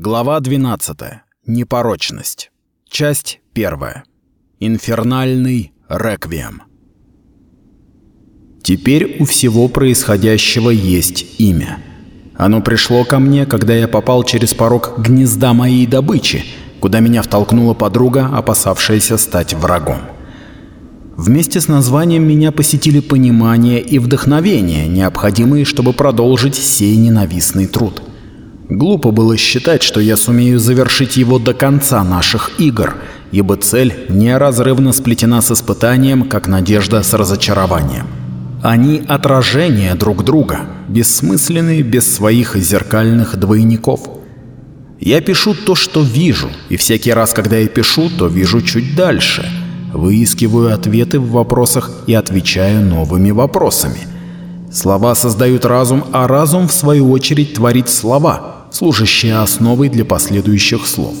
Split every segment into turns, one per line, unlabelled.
Глава 12. Непорочность. Часть 1. Инфернальный реквием. Теперь у всего происходящего есть имя. Оно пришло ко мне, когда я попал через порог гнезда моей добычи, куда меня втолкнула подруга, опасавшаяся стать врагом. Вместе с названием меня посетили понимание и вдохновение, необходимые, чтобы продолжить сей ненавистный труд. Глупо было считать, что я сумею завершить его до конца наших игр, ибо цель неразрывно сплетена с испытанием, как надежда с разочарованием. Они отражения друг друга, бессмысленные без своих зеркальных двойников. Я пишу то, что вижу, и всякий раз, когда я пишу, то вижу чуть дальше. Выискиваю ответы в вопросах и отвечаю новыми вопросами. Слова создают разум, а разум, в свою очередь, творит слова — служащие основой для последующих слов.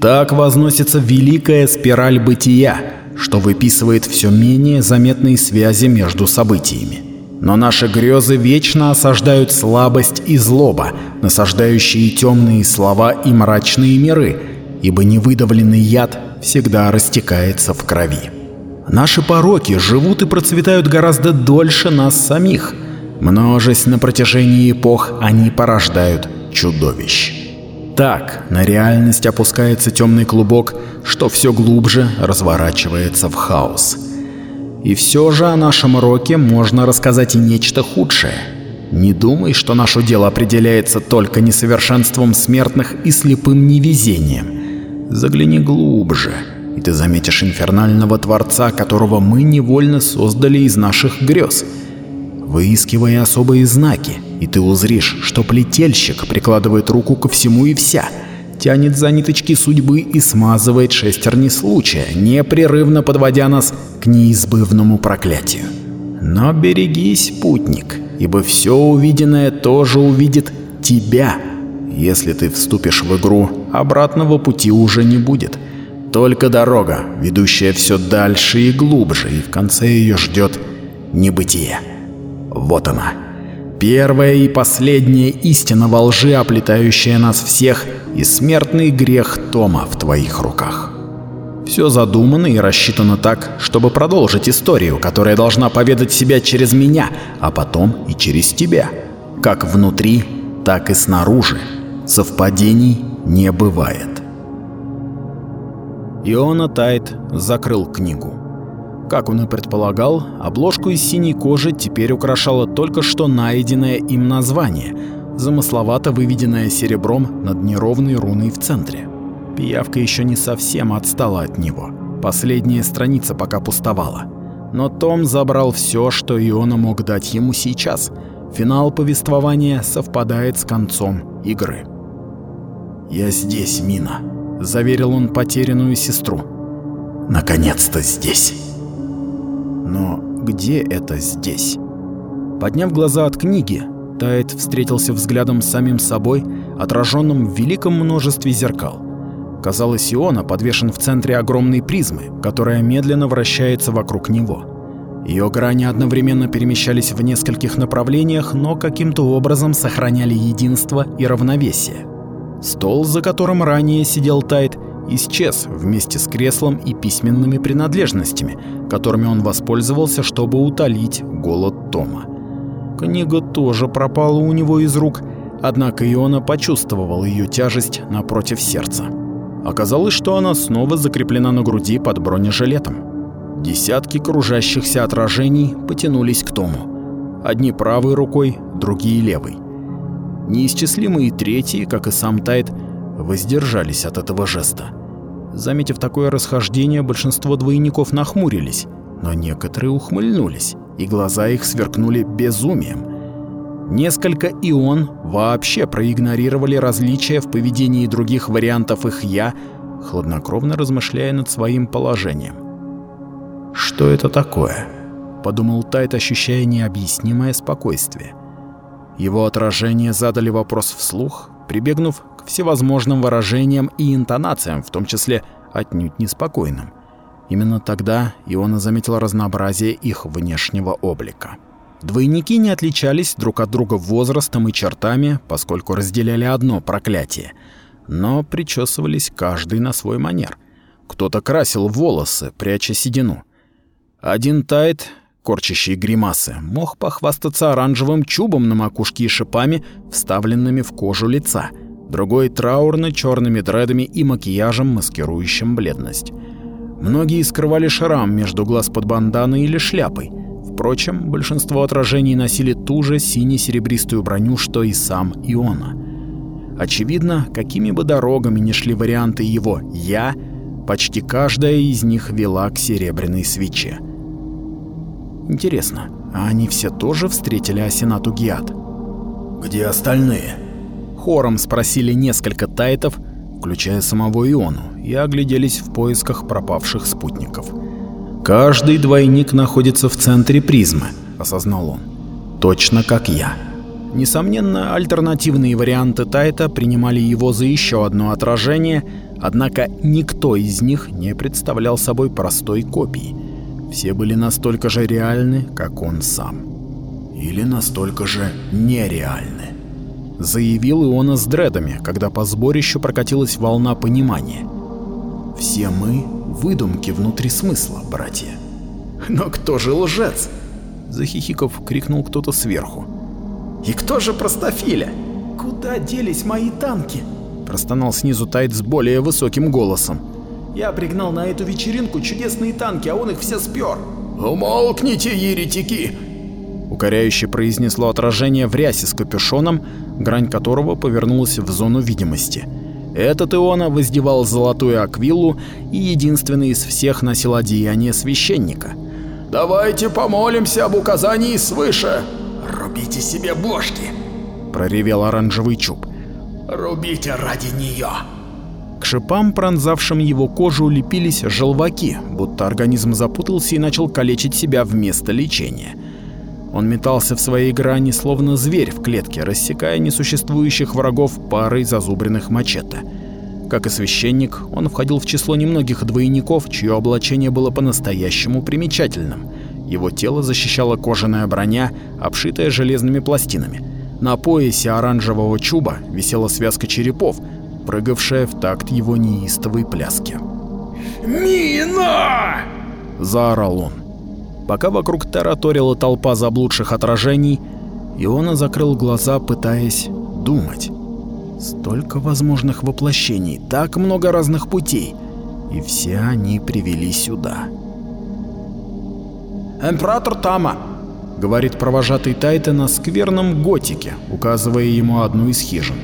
Так возносится великая спираль бытия, что выписывает все менее заметные связи между событиями. Но наши грезы вечно осаждают слабость и злоба, насаждающие темные слова и мрачные миры, ибо невыдавленный яд всегда растекается в крови. Наши пороки живут и процветают гораздо дольше нас самих. Множесть на протяжении эпох они порождают чудовищ. Так на реальность опускается темный клубок, что все глубже разворачивается в хаос. И все же о нашем роке можно рассказать и нечто худшее. Не думай, что наше дело определяется только несовершенством смертных и слепым невезением. Загляни глубже, и ты заметишь инфернального Творца, которого мы невольно создали из наших грез — выискивая особые знаки, и ты узришь, что плетельщик прикладывает руку ко всему и вся, тянет за ниточки судьбы и смазывает шестерни случая, непрерывно подводя нас к неизбывному проклятию. Но берегись, путник, ибо все увиденное тоже увидит тебя. Если ты вступишь в игру, обратного пути уже не будет. Только дорога, ведущая все дальше и глубже, и в конце ее ждет небытие. Вот она. Первая и последняя истина во лжи, оплетающая нас всех, и смертный грех Тома в твоих руках. Все задумано и рассчитано так, чтобы продолжить историю, которая должна поведать себя через меня, а потом и через тебя. Как внутри, так и снаружи. Совпадений не бывает. Иона Тайт закрыл книгу. Как он и предполагал, обложку из синей кожи теперь украшало только что найденное им название, замысловато выведенное серебром над неровной руной в центре. Пиявка еще не совсем отстала от него. Последняя страница пока пустовала. Но Том забрал все, что Иона мог дать ему сейчас. Финал повествования совпадает с концом игры. «Я здесь, Мина», — заверил он потерянную сестру. «Наконец-то здесь». Но где это здесь? Подняв глаза от книги, Тайт встретился взглядом с самим собой, отраженным в великом множестве зеркал. Казалось, Иона подвешен в центре огромной призмы, которая медленно вращается вокруг него. Ее грани одновременно перемещались в нескольких направлениях, но каким-то образом сохраняли единство и равновесие. Стол, за которым ранее сидел Тайт, исчез вместе с креслом и письменными принадлежностями, которыми он воспользовался, чтобы утолить голод Тома. Книга тоже пропала у него из рук, однако Иона почувствовал ее тяжесть напротив сердца. Оказалось, что она снова закреплена на груди под бронежилетом. Десятки кружащихся отражений потянулись к Тому. Одни правой рукой, другие левой. Неисчислимые третьи, как и сам Тайт, воздержались от этого жеста. Заметив такое расхождение, большинство двойников нахмурились, но некоторые ухмыльнулись, и глаза их сверкнули безумием. Несколько ион вообще проигнорировали различия в поведении других вариантов их «я», хладнокровно размышляя над своим положением. «Что это такое?» — подумал Тайт, ощущая необъяснимое спокойствие. Его отражение задали вопрос вслух, прибегнув всевозможным выражениям и интонациям, в том числе отнюдь неспокойным. Именно тогда Иона заметил разнообразие их внешнего облика. Двойники не отличались друг от друга возрастом и чертами, поскольку разделяли одно проклятие. но причесывались каждый на свой манер. Кто-то красил волосы, пряча седину. Один тайт, корчащий гримасы, мог похвастаться оранжевым чубом на макушке и шипами, вставленными в кожу лица. Другой траурно черными дредами и макияжем, маскирующим бледность. Многие скрывали шрам между глаз под банданой или шляпой. Впрочем, большинство отражений носили ту же сине-серебристую броню, что и сам Иона. Очевидно, какими бы дорогами ни шли варианты его «я», почти каждая из них вела к серебряной свече. Интересно, а они все тоже встретили Асенату Гиат?
«Где остальные?»
Хором спросили несколько тайтов, включая самого Иону, и огляделись в поисках пропавших спутников. «Каждый двойник находится в центре призмы», — осознал он. «Точно как я». Несомненно, альтернативные варианты Тайта принимали его за еще одно отражение, однако никто из них не представлял собой простой копии. Все были настолько же реальны, как он сам.
Или настолько же нереальны.
Заявил Иона с дредами, когда по сборищу прокатилась волна понимания.
Все мы — выдумки внутри смысла, братья.
Но кто же лжец? Захихиков крикнул кто-то сверху.
И кто же простофиля? Куда делись мои танки?
Простонал снизу Тайт с более высоким голосом.
Я пригнал на эту вечеринку чудесные танки, а он их все спер.
Умолкните, еретики!
Укоряюще произнесло отражение в рясе с капюшоном, грань которого повернулась в зону видимости. Этот Иона воздевал золотую аквилу и единственный из всех носил одеяние священника.
«Давайте помолимся об указании свыше!»
«Рубите себе бошки!»
— проревел оранжевый чуб.
«Рубите ради нее!»
К шипам, пронзавшим его кожу, лепились желваки, будто организм запутался и начал калечить себя вместо лечения. Он метался в своей грани, словно зверь в клетке, рассекая несуществующих врагов парой зазубренных мачете. Как и священник, он входил в число немногих двойников, чье облачение было по-настоящему примечательным. Его тело защищала кожаная броня, обшитая железными пластинами. На поясе оранжевого чуба висела связка черепов, прыгавшая в такт его неистовой пляски.
«Мина!»
– заорал он. Пока вокруг тараторила толпа заблудших отражений, Иона закрыл глаза, пытаясь думать. Столько возможных воплощений, так много разных путей, и все они привели сюда.
«Император Тама!»
— говорит провожатый Тайта на скверном готике, указывая ему одну из хижин.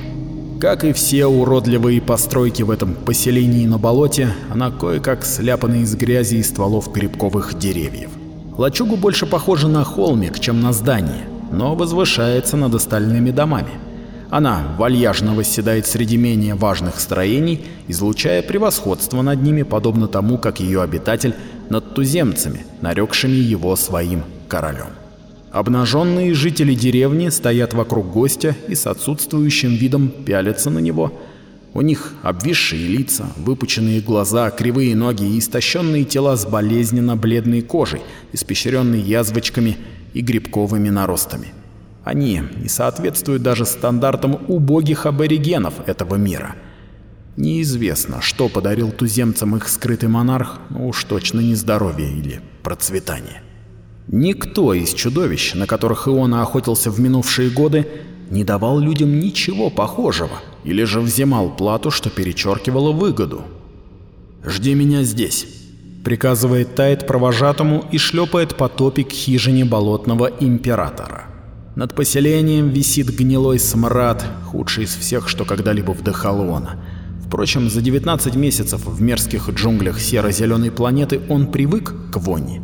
Как и все уродливые постройки в этом поселении на болоте, она кое-как сляпана из грязи и стволов грибковых деревьев. Лачугу больше похожа на холмик, чем на здание, но возвышается над остальными домами. Она вальяжно восседает среди менее важных строений, излучая превосходство над ними, подобно тому, как ее обитатель над туземцами, нарекшими его своим королем. Обнаженные жители деревни стоят вокруг гостя и с отсутствующим видом пялятся на него. У них обвисшие лица, выпученные глаза, кривые ноги и истощенные тела с болезненно бледной кожей, испещренной язвочками и грибковыми наростами. Они не соответствуют даже стандартам убогих аборигенов этого мира – Неизвестно, что подарил туземцам их скрытый монарх, но уж точно не здоровье или процветание. Никто из чудовищ, на которых Иона охотился в минувшие годы, не давал людям ничего похожего, или же взимал плату, что перечеркивало выгоду. «Жди меня здесь», — приказывает Тайт провожатому и шлепает по топе к хижине болотного императора. Над поселением висит гнилой смрад, худший из всех, что когда-либо вдыхал Иона. Впрочем, за 19 месяцев в мерзких джунглях серо-зеленой планеты он привык к вони.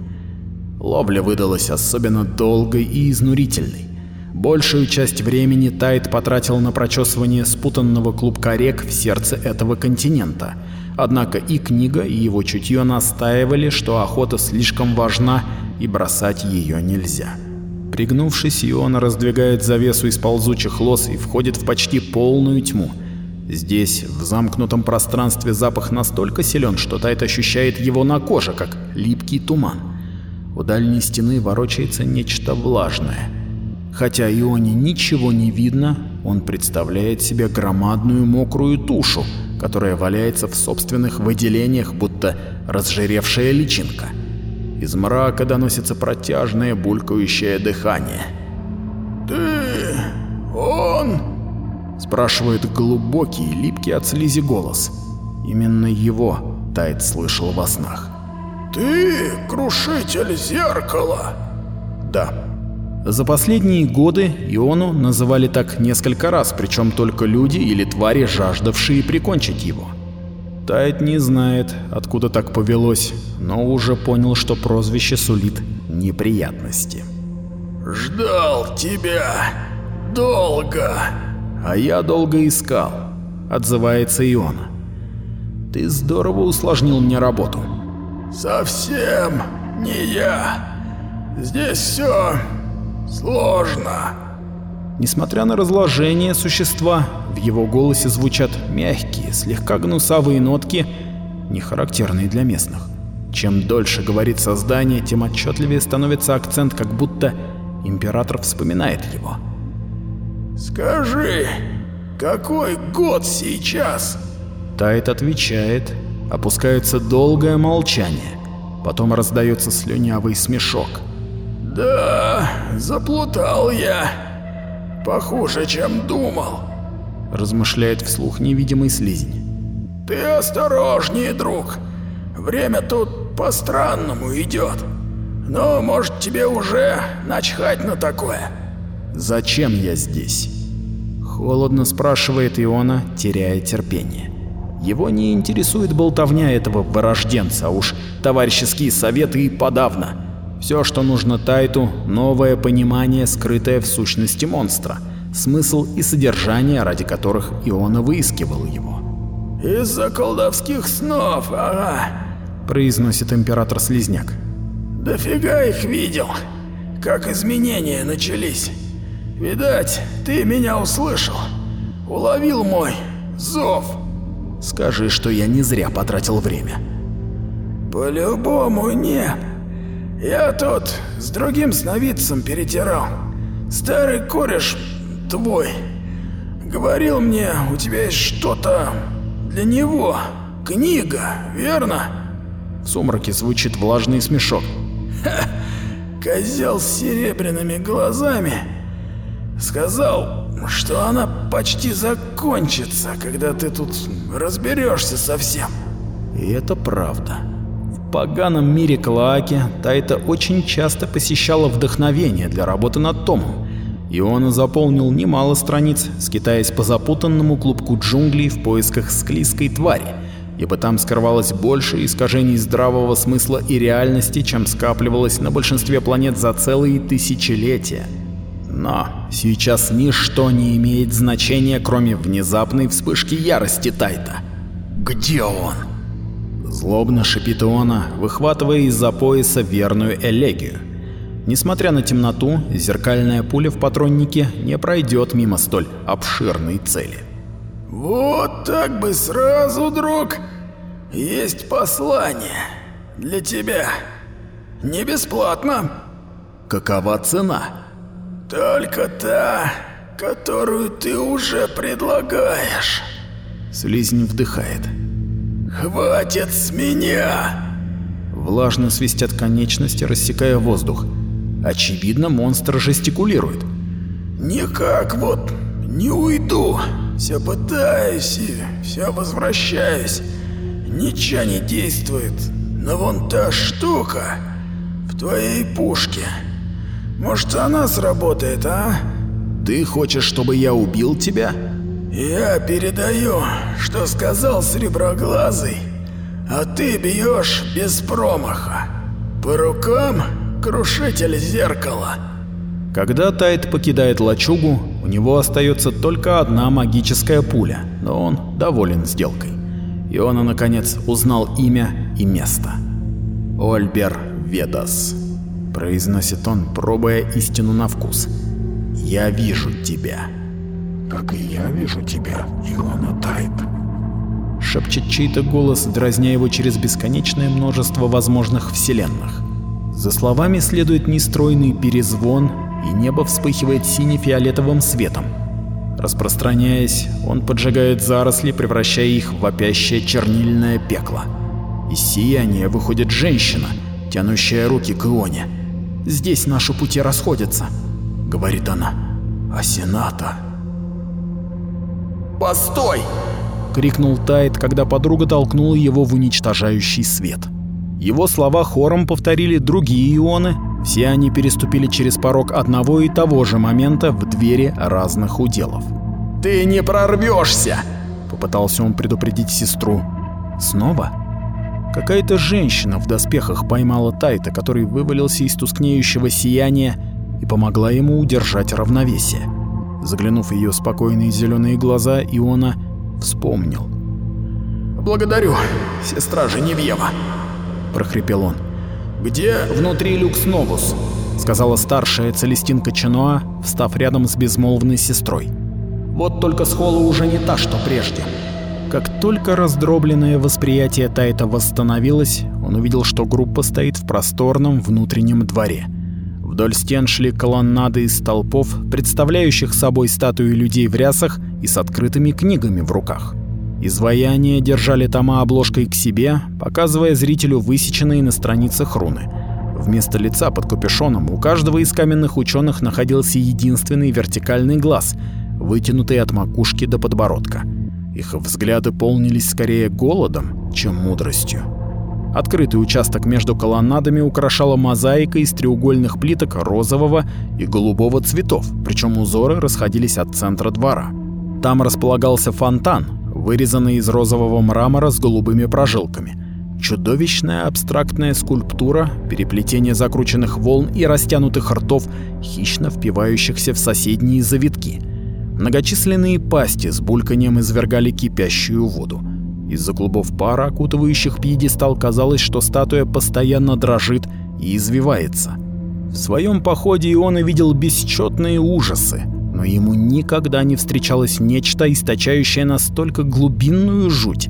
Ловля выдалась особенно долгой и изнурительной. Большую часть времени Тайт потратил на прочесывание спутанного клубка рек в сердце этого континента. Однако и книга, и его чутье настаивали, что охота слишком важна и бросать ее нельзя. Пригнувшись, Иона раздвигает завесу из ползучих лос и входит в почти полную тьму – Здесь, в замкнутом пространстве, запах настолько силен, что Тайт ощущает его на коже, как липкий туман. У дальней стены ворочается нечто влажное. Хотя Ионе ничего не видно, он представляет себе громадную мокрую тушу, которая валяется в собственных выделениях, будто разжиревшая личинка. Из мрака доносится протяжное булькающее дыхание.
«Ты... он...»
— спрашивает глубокий, липкий от слизи голос. Именно его Тайт слышал во снах.
«Ты крушитель зеркала?»
Да. За последние годы Иону называли так несколько раз, причем только люди или твари, жаждавшие прикончить его. Тайт не знает, откуда так повелось, но уже понял, что прозвище сулит неприятности.
«Ждал тебя. Долго».
«А я долго искал», — отзывается Иона. «Ты здорово усложнил мне работу».
«Совсем не я. Здесь все сложно».
Несмотря на разложение существа, в его голосе звучат мягкие, слегка гнусавые нотки, не характерные для местных. Чем дольше говорит создание, тем отчетливее становится акцент, как будто император вспоминает его.
«Скажи, какой год сейчас?»
Тайт отвечает, опускается долгое молчание, потом раздается слюнявый смешок.
«Да, заплутал я. Похуже, чем думал», —
размышляет вслух невидимый слизень.
«Ты осторожнее, друг. Время тут по-странному идет. Но, может, тебе уже начхать на такое?»
«Зачем я здесь?» Холодно спрашивает Иона, теряя терпение. Его не интересует болтовня этого вырожденца, уж товарищеские советы и подавно. Все, что нужно Тайту, новое понимание, скрытое в сущности монстра, смысл и содержание, ради которых Иона выискивал его.
«Из-за колдовских снов, ага», —
произносит император-слизняк.
«Дофига их видел, как изменения начались. Видать, ты меня услышал, уловил мой зов».
Скажи, что я не зря потратил время.
По-любому нет. Я тут с другим сновидцем перетирал. Старый кореш твой. Говорил мне, у тебя есть что-то для него. Книга, верно?
В сумраке звучит влажный смешок.
Ха, козел с серебряными глазами. Сказал, что она почти закончится, когда ты тут разберешься совсем.
И это правда. Поганом мире Клоаки Тайта очень часто посещала вдохновение для работы над томом, и он заполнил немало страниц, скитаясь по запутанному клубку джунглей в поисках склизкой твари, ибо там скрывалось больше искажений здравого смысла и реальности, чем скапливалось на большинстве планет за целые тысячелетия. Но сейчас ничто не имеет значения, кроме внезапной вспышки ярости Тайта. Где он? Злобно шипит Иона, выхватывая из-за пояса верную элегию. Несмотря на темноту, зеркальная пуля в патроннике не пройдет мимо столь обширной цели.
Вот так бы сразу, друг. Есть послание для тебя. Не бесплатно.
Какова цена?
Только та, которую ты уже предлагаешь.
Слизень вдыхает.
Хватит с меня!
Влажно свистят конечности, рассекая воздух. Очевидно, монстр жестикулирует.
Никак вот не уйду. Все пытаюсь и все возвращаюсь. Ничего не действует. Но вон та штука в твоей пушке. Может, она сработает, а?
Ты хочешь, чтобы я убил тебя?
Я передаю, что сказал Среброглазый, а ты бьешь без промаха. По рукам крушитель зеркала.
Когда Тайт покидает лачугу, у него остается только одна магическая пуля, но он доволен сделкой. И он, наконец, узнал имя и место. Ольбер Ведас. Произносит он, пробуя истину на вкус. «Я вижу тебя».
«Как и я вижу тебя, Илона Тайт», —
шепчет чей-то голос, дразня его через бесконечное множество возможных вселенных. За словами следует нестройный перезвон, и небо вспыхивает сине-фиолетовым светом. Распространяясь, он поджигает заросли, превращая их в вопящее чернильное пекло. Из сияния выходит женщина, тянущая руки к Ионе. «Здесь наши пути расходятся», — говорит она.
«А Сената?»
«Постой!»
— крикнул Тайт, когда подруга толкнула его в уничтожающий свет. Его слова хором повторили другие ионы, все они переступили через порог одного и того же момента в двери разных уделов.
«Ты не прорвешься!»
— попытался он предупредить сестру. Снова? Какая-то женщина в доспехах поймала Тайта, который вывалился из тускнеющего сияния и помогла ему удержать равновесие. Заглянув в ее спокойные зеленые глаза, Иона вспомнил.
«Благодарю, сестра Женевьева», — прохрипел он.
«Где внутри люкс новус?» — сказала старшая Целестинка Чиноа, встав рядом с безмолвной сестрой. «Вот только схола уже не та, что прежде». Как только раздробленное восприятие Тайта восстановилось, он увидел, что группа стоит в просторном внутреннем дворе. Вдоль стен шли колоннады из столпов, представляющих собой статуи людей в рясах и с открытыми книгами в руках. Изваяния держали тома обложкой к себе, показывая зрителю высеченные на страницах руны. Вместо лица под капюшоном у каждого из каменных ученых находился единственный вертикальный глаз, вытянутый от макушки до подбородка. Их взгляды полнились скорее голодом, чем мудростью. Открытый участок между колоннадами украшала мозаика из треугольных плиток розового и голубого цветов, причем узоры расходились от центра двора. Там располагался фонтан, вырезанный из розового мрамора с голубыми прожилками. Чудовищная абстрактная скульптура, переплетение закрученных волн и растянутых ртов, хищно впивающихся в соседние завитки. Многочисленные пасти с бульканьем извергали кипящую воду. Из-за клубов пара, окутывающих пьедестал, казалось, что статуя постоянно дрожит и извивается. В своем походе он увидел бесчетные ужасы, но ему никогда не встречалось нечто, источающее настолько глубинную жуть.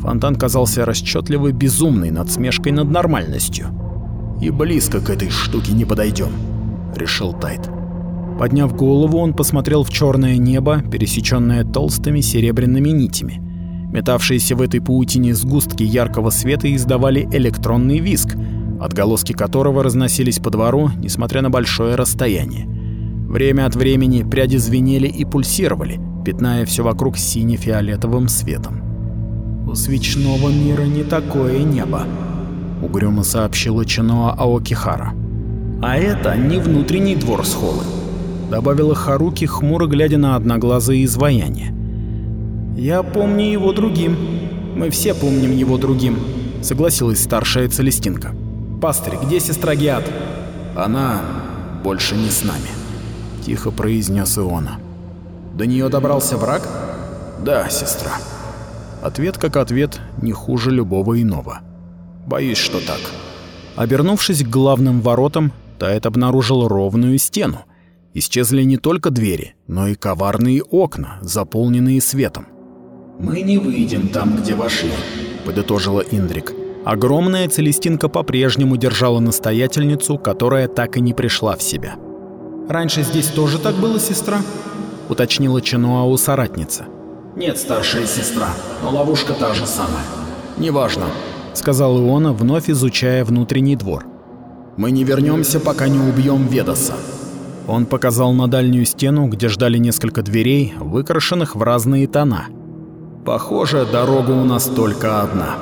Фонтан казался расчетливо безумной надсмешкой над нормальностью.
«И близко к этой штуке не подойдем», — решил Тайт.
Подняв голову, он посмотрел в черное небо, пересеченное толстыми серебряными нитями. Метавшиеся в этой паутине сгустки яркого света издавали электронный визг, отголоски которого разносились по двору, несмотря на большое расстояние. Время от времени пряди звенели и пульсировали, пятная все вокруг сине-фиолетовым светом.
«У свечного мира не такое небо», — угрюмо сообщила Чиноа Аокихара.
«А это не внутренний двор схолы», — добавила Харуки, хмуро глядя на одноглазые изваяния. «Я помню его другим. Мы все помним его другим», — согласилась старшая Целестинка. «Пастырь, где сестра Геат?»
«Она больше не с нами», — тихо произнес Иона.
«До нее добрался враг?»
«Да, сестра».
Ответ как ответ, не хуже любого иного.
«Боюсь, что так».
Обернувшись к главным воротам, Тайт обнаружил ровную стену. Исчезли не только двери, но и коварные окна, заполненные светом.
«Мы не выйдем там, где вошли», — подытожила Индрик.
Огромная Целестинка по-прежнему держала настоятельницу, которая так и не пришла в себя.
«Раньше здесь тоже так было, сестра?»
— уточнила Чинуау соратница.
«Нет, старшая сестра, но ловушка та же самая. Неважно», —
сказал Иона, вновь изучая внутренний двор.
«Мы не вернемся, пока не убьем Ведоса».
Он показал на дальнюю стену, где ждали несколько дверей, выкрашенных в разные тона.
«Похоже, дорога у нас только одна.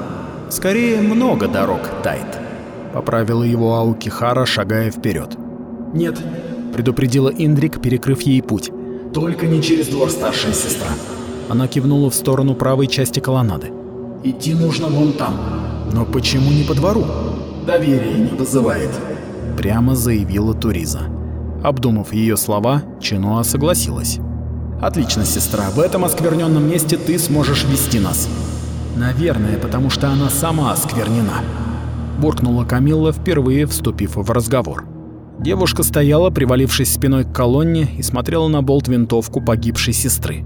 Скорее, много дорог, Тайт», — поправила его Аукихара, шагая вперед.
«Нет», —
предупредила Индрик, перекрыв ей путь.
«Только не через двор, старшая сестра».
Она кивнула в сторону правой части колоннады.
«Идти нужно вон там».
«Но почему не по двору?»
«Доверие не вызывает», —
прямо заявила Туриза. Обдумав ее слова, Чинуа согласилась.
«Отлично, сестра, в этом оскверненном месте ты сможешь вести нас».
«Наверное, потому что она сама осквернена», — буркнула Камилла, впервые вступив в разговор. Девушка стояла, привалившись спиной к колонне, и смотрела на болт-винтовку погибшей сестры.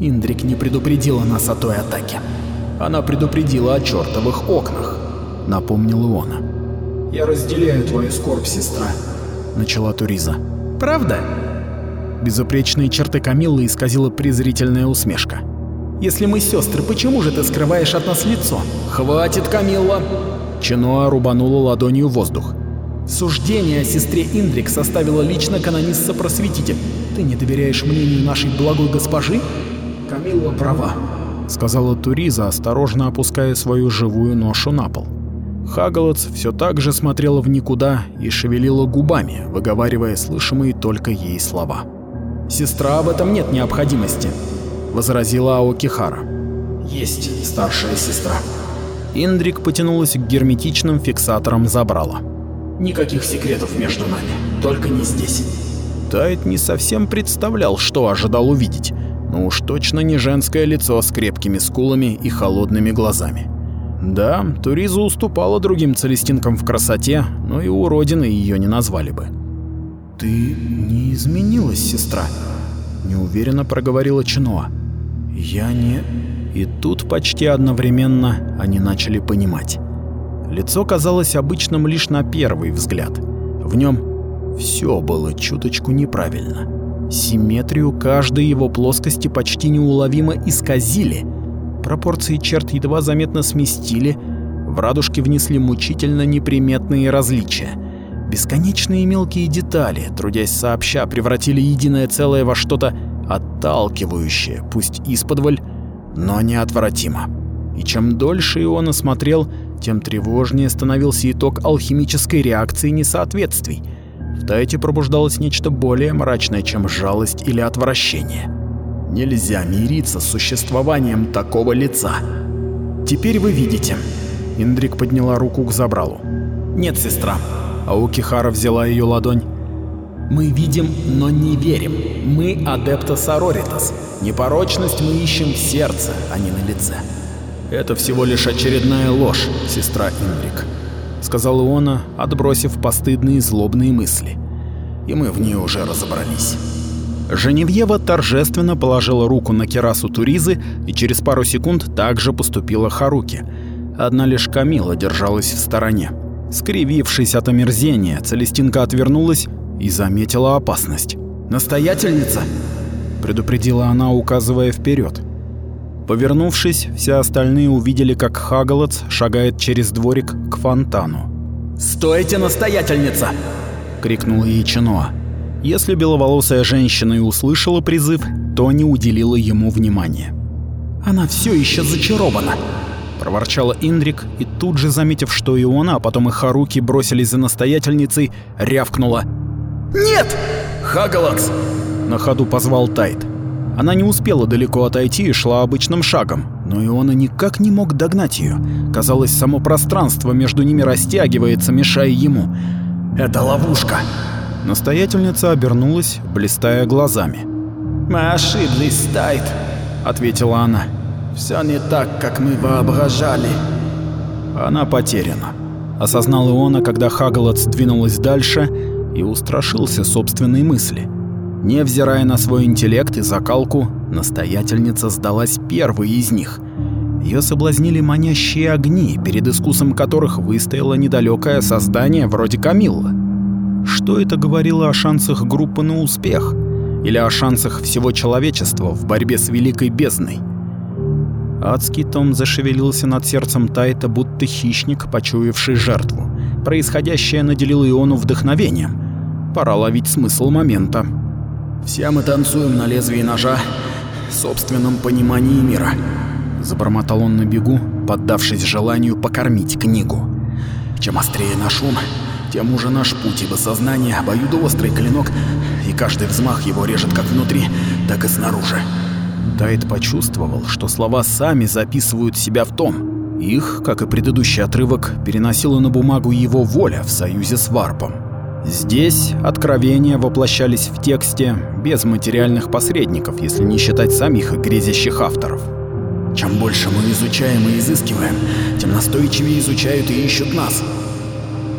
«Индрик не предупредила нас о той атаке. Она предупредила о чертовых окнах», — напомнил Иона. «Я разделяю твою скорбь, сестра», — начала Туриза.
«Правда?»
Безупречные черты Камиллы исказила презрительная усмешка.
Если мы сестры, почему же ты скрываешь от нас лицо? Хватит, Камилла!
Чиноа рубанула ладонью воздух.
Суждение о сестре Индрик составила лично канонистца-просветитель. Ты не доверяешь мнению нашей благой госпожи? Камилла права,
сказала Туриза, осторожно опуская свою живую ношу на пол. Хагалац все так же смотрела в никуда и шевелила губами, выговаривая слышимые только ей слова.
«Сестра, в этом нет необходимости», — возразила Аокихара.
«Есть старшая сестра».
Индрик потянулась к герметичным фиксаторам забрала.
«Никаких секретов между нами, только не здесь».
Тайт не совсем представлял, что ожидал увидеть, но уж точно не женское лицо с крепкими скулами и холодными глазами. Да, Туриза уступала другим целестинкам в красоте, но и уродиной ее не назвали бы.
«Ты не изменилась, сестра», — неуверенно проговорила Чиноа. «Я не...»
И тут почти одновременно они начали понимать. Лицо казалось обычным лишь на первый взгляд. В нем все было чуточку неправильно. Симметрию каждой его плоскости почти неуловимо исказили — Пропорции черт едва заметно сместили, в радужке внесли мучительно неприметные различия. Бесконечные мелкие детали, трудясь сообща, превратили единое целое во что-то отталкивающее, пусть исподволь, но неотвратимо. И чем дольше он осмотрел, тем тревожнее становился итог алхимической реакции несоответствий. В Тайте пробуждалось нечто более мрачное, чем жалость или отвращение. Нельзя мириться с существованием такого лица. Теперь вы видите. Индрик подняла руку к забралу.
Нет, сестра.
Аукихара взяла ее ладонь.
Мы видим, но не верим. Мы адепта Сороритас. Непорочность мы ищем в сердце, а не на лице.
Это всего лишь очередная ложь, сестра Индрик, сказал Иона, отбросив постыдные злобные мысли. И мы в ней уже разобрались. Женевьева торжественно положила руку на керасу Туризы и через пару секунд также поступила Харуки. Одна лишь Камила держалась в стороне. Скривившись от омерзения, Целестинка отвернулась и заметила опасность.
«Настоятельница!»
– предупредила она, указывая вперед. Повернувшись, все остальные увидели, как Хагалац шагает через дворик к фонтану.
«Стойте, настоятельница!»
– крикнула ей Чиноа. Если беловолосая женщина и услышала призыв, то не уделила ему внимания.
«Она все еще зачарована!»
– проворчала Индрик, и тут же, заметив, что и он, а потом и Харуки бросились за настоятельницей, рявкнула.
«Нет!
Хагалакс!»
– на ходу позвал Тайт. Она не успела далеко отойти и шла обычным шагом, но Иона никак не мог догнать ее. Казалось, само пространство между ними растягивается, мешая ему.
«Это ловушка!»
Настоятельница обернулась, блистая глазами.
«Мы ошиблись, Тайт», — ответила она. «Все не так, как мы воображали».
Она потеряна. Осознал Иона, когда Хагалац двинулась дальше и устрашился собственной мысли. Невзирая на свой интеллект и закалку, настоятельница сдалась первой из них. Ее соблазнили манящие огни, перед искусом которых выстояло недалекое создание вроде Камилла. Что это говорило о шансах группы на успех? Или о шансах всего человечества в борьбе с великой бездной? Адский том зашевелился над сердцем Тайта, будто хищник, почуявший жертву. Происходящее наделило Иону вдохновением. Пора ловить смысл момента.
«Все мы танцуем на лезвии ножа в собственном понимании мира», —
забормотал он на бегу, поддавшись желанию покормить книгу.
«Чем острее наш ум, тем уже наш путь, ибо сознание — обоюдоострый клинок, и каждый взмах его режет как внутри, так и снаружи.
Тайт почувствовал, что слова сами записывают себя в том. Их, как и предыдущий отрывок, переносила на бумагу его воля в союзе с Варпом. Здесь откровения воплощались в тексте без материальных посредников, если не считать самих грезящих авторов.
Чем больше мы изучаем и изыскиваем, тем настойчивее изучают и ищут нас.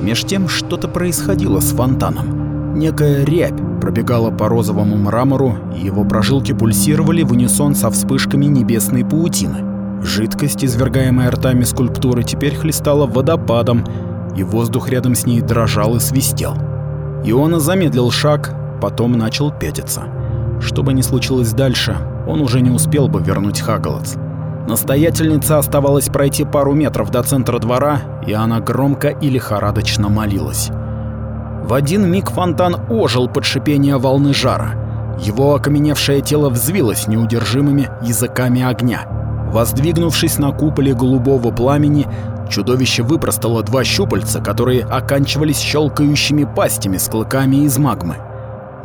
Меж тем что-то происходило с фонтаном. Некая рябь пробегала по розовому мрамору, и его прожилки пульсировали в унисон со вспышками небесной паутины. Жидкость, извергаемая ртами скульптуры, теперь хлестала водопадом, и воздух рядом с ней дрожал и свистел. Иона замедлил шаг, потом начал пятиться. Что бы ни случилось дальше, он уже не успел бы вернуть Хагалац. Настоятельница оставалась пройти пару метров до центра двора, и она громко и лихорадочно молилась. В один миг фонтан ожил под шипение волны жара. Его окаменевшее тело взвилось неудержимыми языками огня. Воздвигнувшись на куполе голубого пламени, чудовище выпростало два щупальца, которые оканчивались щелкающими пастями с клыками из магмы.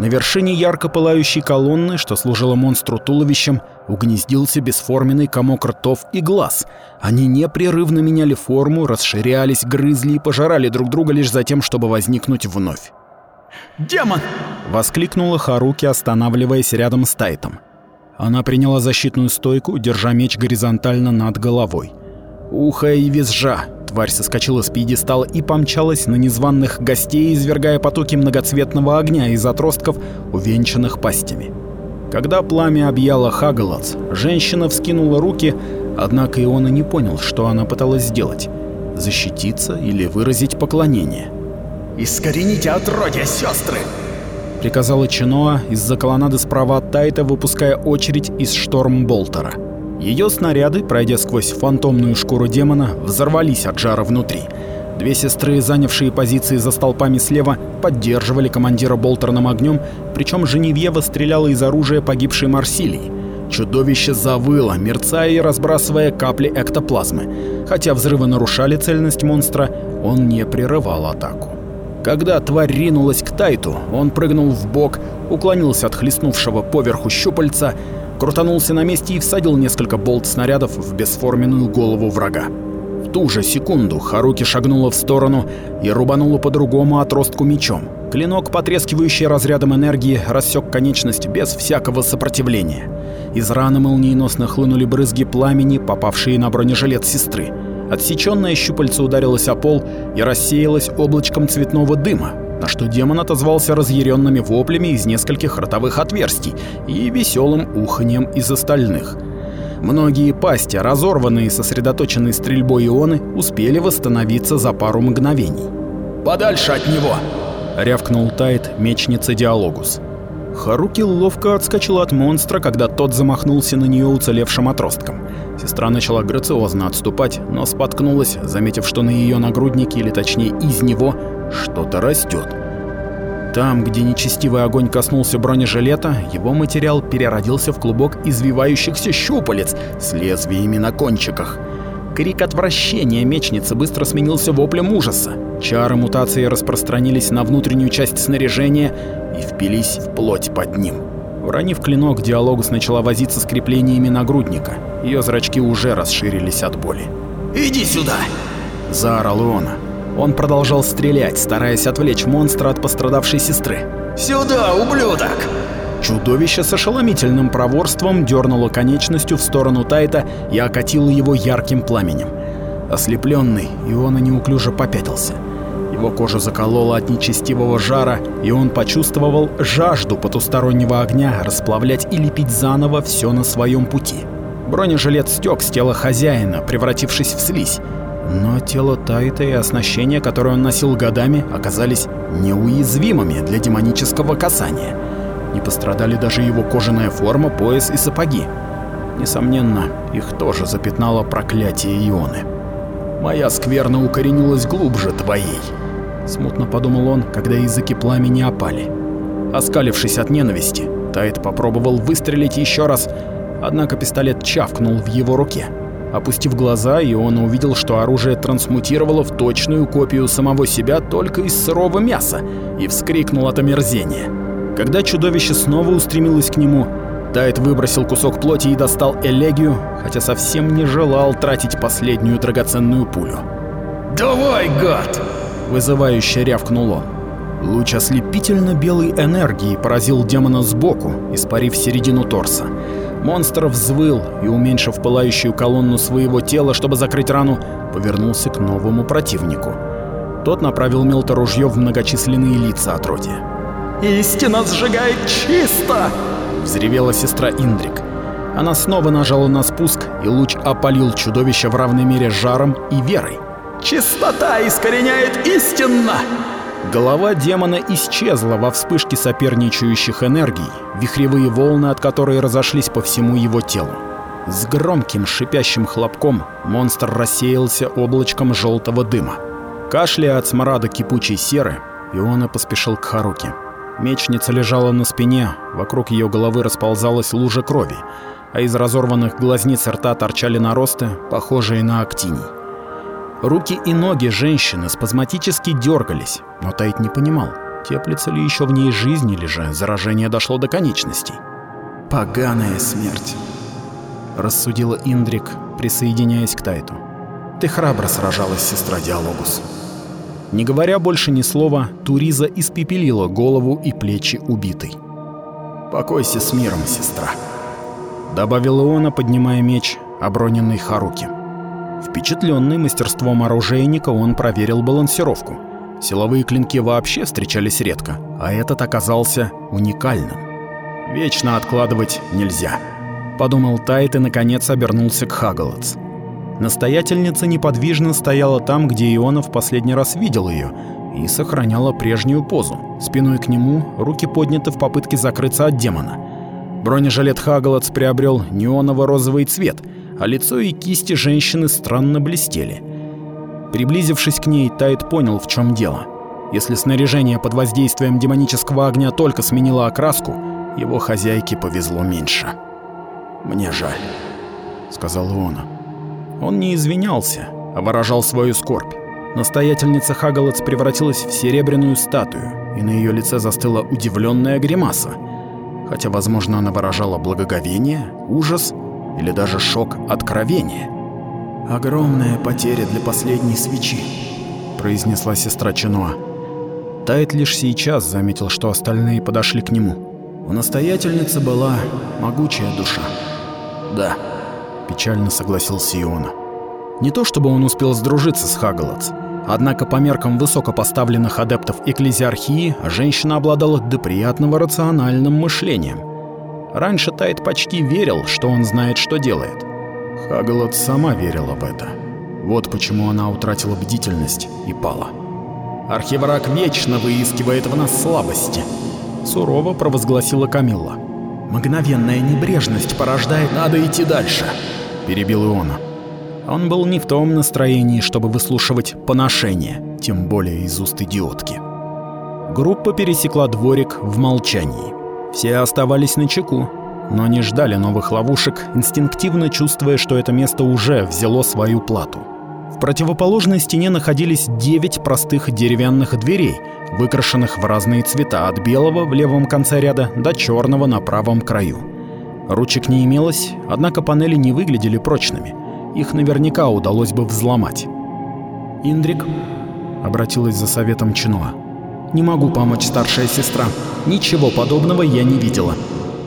На вершине ярко пылающей колонны, что служило монстру туловищем, угнездился бесформенный комок ртов и глаз. Они непрерывно меняли форму, расширялись, грызли и пожирали друг друга лишь за тем, чтобы возникнуть вновь.
«Демон!»
— воскликнула Харуки, останавливаясь рядом с Тайтом. Она приняла защитную стойку, держа меч горизонтально над головой. Ухо и визжа, тварь соскочила с пьедестала и помчалась на незваных гостей, извергая потоки многоцветного огня из отростков, увенчанных пастями. Когда пламя объяло Хагалац, женщина вскинула руки, однако Иона не понял, что она пыталась сделать — защититься или выразить поклонение.
«Искорените отродья, сестры!»
— приказала Чиноа из-за колоннады справа от Тайта, выпуская очередь из штормболтера. Ее снаряды, пройдя сквозь фантомную шкуру демона, взорвались от жара внутри. Две сестры, занявшие позиции за столпами слева, поддерживали командира болтерным огнем, причем Женевьева стреляла из оружия погибшей Марсилии. Чудовище завыло, мерцая и разбрасывая капли эктоплазмы. Хотя взрывы нарушали цельность монстра, он не прерывал атаку. Когда тварь ринулась к Тайту, он прыгнул в бок, уклонился от хлестнувшего поверху щупальца, крутанулся на месте и всадил несколько болт-снарядов в бесформенную голову врага. В ту же секунду Харуки шагнула в сторону и рубанула по другому отростку мечом. Клинок, потрескивающий разрядом энергии, рассек конечность без всякого сопротивления. Из раны молниеносно хлынули брызги пламени, попавшие на бронежилет сестры. Отсечённое щупальце ударилось о пол и рассеялось облачком цветного дыма, на что демон отозвался разъяренными воплями из нескольких ротовых отверстий и веселым уханьем из остальных. Многие пасти, разорванные сосредоточенной стрельбой ионы, успели восстановиться за пару мгновений.
«Подальше от него!»
— рявкнул Тайт, мечница Диалогус. Харуки ловко отскочила от монстра, когда тот замахнулся на нее уцелевшим отростком. Сестра начала грациозно отступать, но споткнулась, заметив, что на ее нагруднике, или точнее из него, что-то растет. Там, где нечестивый огонь коснулся бронежилета, его материал переродился в клубок извивающихся щупалец с лезвиями на кончиках. Крик отвращения мечницы быстро сменился воплем ужаса. Чары мутации распространились на внутреннюю часть снаряжения и впились в плоть под ним. Уронив клинок, Диалогус начала возиться с креплениями нагрудника. Ее зрачки уже расширились от боли.
«Иди сюда!»
– заорал Иона. Он продолжал стрелять, стараясь отвлечь монстра от пострадавшей сестры.
«Сюда, ублюдок!»
Чудовище с ошеломительным проворством дернуло конечностью в сторону Тайта и окатило его ярким пламенем. Ослепленный, Иона неуклюже попятился. Его кожа заколола от нечестивого жара, и он почувствовал жажду потустороннего огня расплавлять и лепить заново все на своем пути. Бронежилет стек с тела хозяина, превратившись в слизь. Но тело Тайта и оснащение, которое он носил годами, оказались неуязвимыми для демонического касания. Не пострадали даже его кожаная форма, пояс и сапоги. Несомненно, их тоже запятнало проклятие Ионы. «Моя скверна укоренилась глубже твоей», — смутно подумал он, когда языки пламени опали. Оскалившись от ненависти, Тайт попробовал выстрелить еще раз, однако пистолет чавкнул в его руке. Опустив глаза, Иона увидел, что оружие трансмутировало в точную копию самого себя только из сырого мяса, и вскрикнул от омерзения. Когда чудовище снова устремилось к нему, Тайт выбросил кусок плоти и достал элегию, хотя совсем не желал тратить последнюю драгоценную пулю.
«Давай, гад!»
— вызывающе рявкнул он. Луч ослепительно белой энергии поразил демона сбоку, испарив середину торса. Монстр взвыл и, уменьшив пылающую колонну своего тела, чтобы закрыть рану, повернулся к новому противнику. Тот направил мелторужье в многочисленные лица отродья.
«Истина сжигает чисто!»
— взревела сестра Индрик. Она снова нажала на спуск, и луч опалил чудовище в равной мере жаром и верой.
«Чистота искореняет истинно!»
Голова демона исчезла во вспышке соперничающих энергий, вихревые волны от которой разошлись по всему его телу. С громким шипящим хлопком монстр рассеялся облачком желтого дыма. Кашляя от смрада кипучей серы, Иона поспешил к Харуке. Мечница лежала на спине, вокруг ее головы расползалась лужа крови, а из разорванных глазниц рта торчали наросты, похожие на актиний. Руки и ноги женщины спазматически дергались, но Тайт не понимал, теплится ли еще в ней жизнь или же заражение дошло до конечностей.
«Поганая смерть», — рассудила Индрик, присоединяясь к Тайту. «Ты храбро сражалась, сестра Диалогус».
Не говоря больше ни слова, Туриза испепелила голову и плечи убитой.
«Покойся с миром, сестра», —
добавил Иона, поднимая меч, оброненный Харуки. Впечатленный мастерством оружейника, он проверил балансировку. Силовые клинки вообще встречались редко, а этот оказался уникальным. «Вечно откладывать нельзя», — подумал Тайт и наконец обернулся к Хагалац. Настоятельница неподвижно стояла там, где Иона в последний раз видел ее, и сохраняла прежнюю позу. Спиной к нему, руки подняты в попытке закрыться от демона. Бронежилет Хагалац приобрел неоново-розовый цвет, а лицо и кисти женщины странно блестели. Приблизившись к ней, Тайт понял, в чем дело. Если снаряжение под воздействием демонического огня только сменило окраску, его хозяйке повезло меньше.
«Мне жаль», — сказал Иона.
Он не извинялся, а выражал свою скорбь. Настоятельница Хагалац превратилась в серебряную статую, и на ее лице застыла удивленная гримаса. Хотя, возможно, она выражала благоговение, ужас или даже шок откровения.
«Огромная потеря для последней свечи», — произнесла сестра Чинуа.
Тайт лишь сейчас заметил, что остальные подошли к нему.
У настоятельницы была могучая душа.
«Да», печально согласился Иона. Не то чтобы он успел сдружиться с Хагалац, однако по меркам высокопоставленных адептов экклезиархии женщина обладала до приятного рациональным мышлением. Раньше Тайт почти верил, что он знает, что делает. Хагалац сама верила в это. Вот почему она утратила бдительность и пала. «Архивраг вечно выискивает в нас слабости», — сурово провозгласила Камилла.
«Мгновенная небрежность порождает...
Надо идти дальше», перебил Иона. Он был не в том настроении, чтобы выслушивать поношение, тем более из уст идиотки. Группа пересекла дворик в молчании. Все оставались на чеку, но не ждали новых ловушек, инстинктивно чувствуя, что это место уже взяло свою плату. В противоположной стене находились девять простых деревянных дверей, выкрашенных в разные цвета, от белого в левом конце ряда до черного на правом краю. Ручек не имелось, однако панели не выглядели прочными. Их наверняка удалось бы взломать.
«Индрик», — обратилась за советом Чинуа, — «не могу помочь старшая сестра. Ничего подобного я не видела.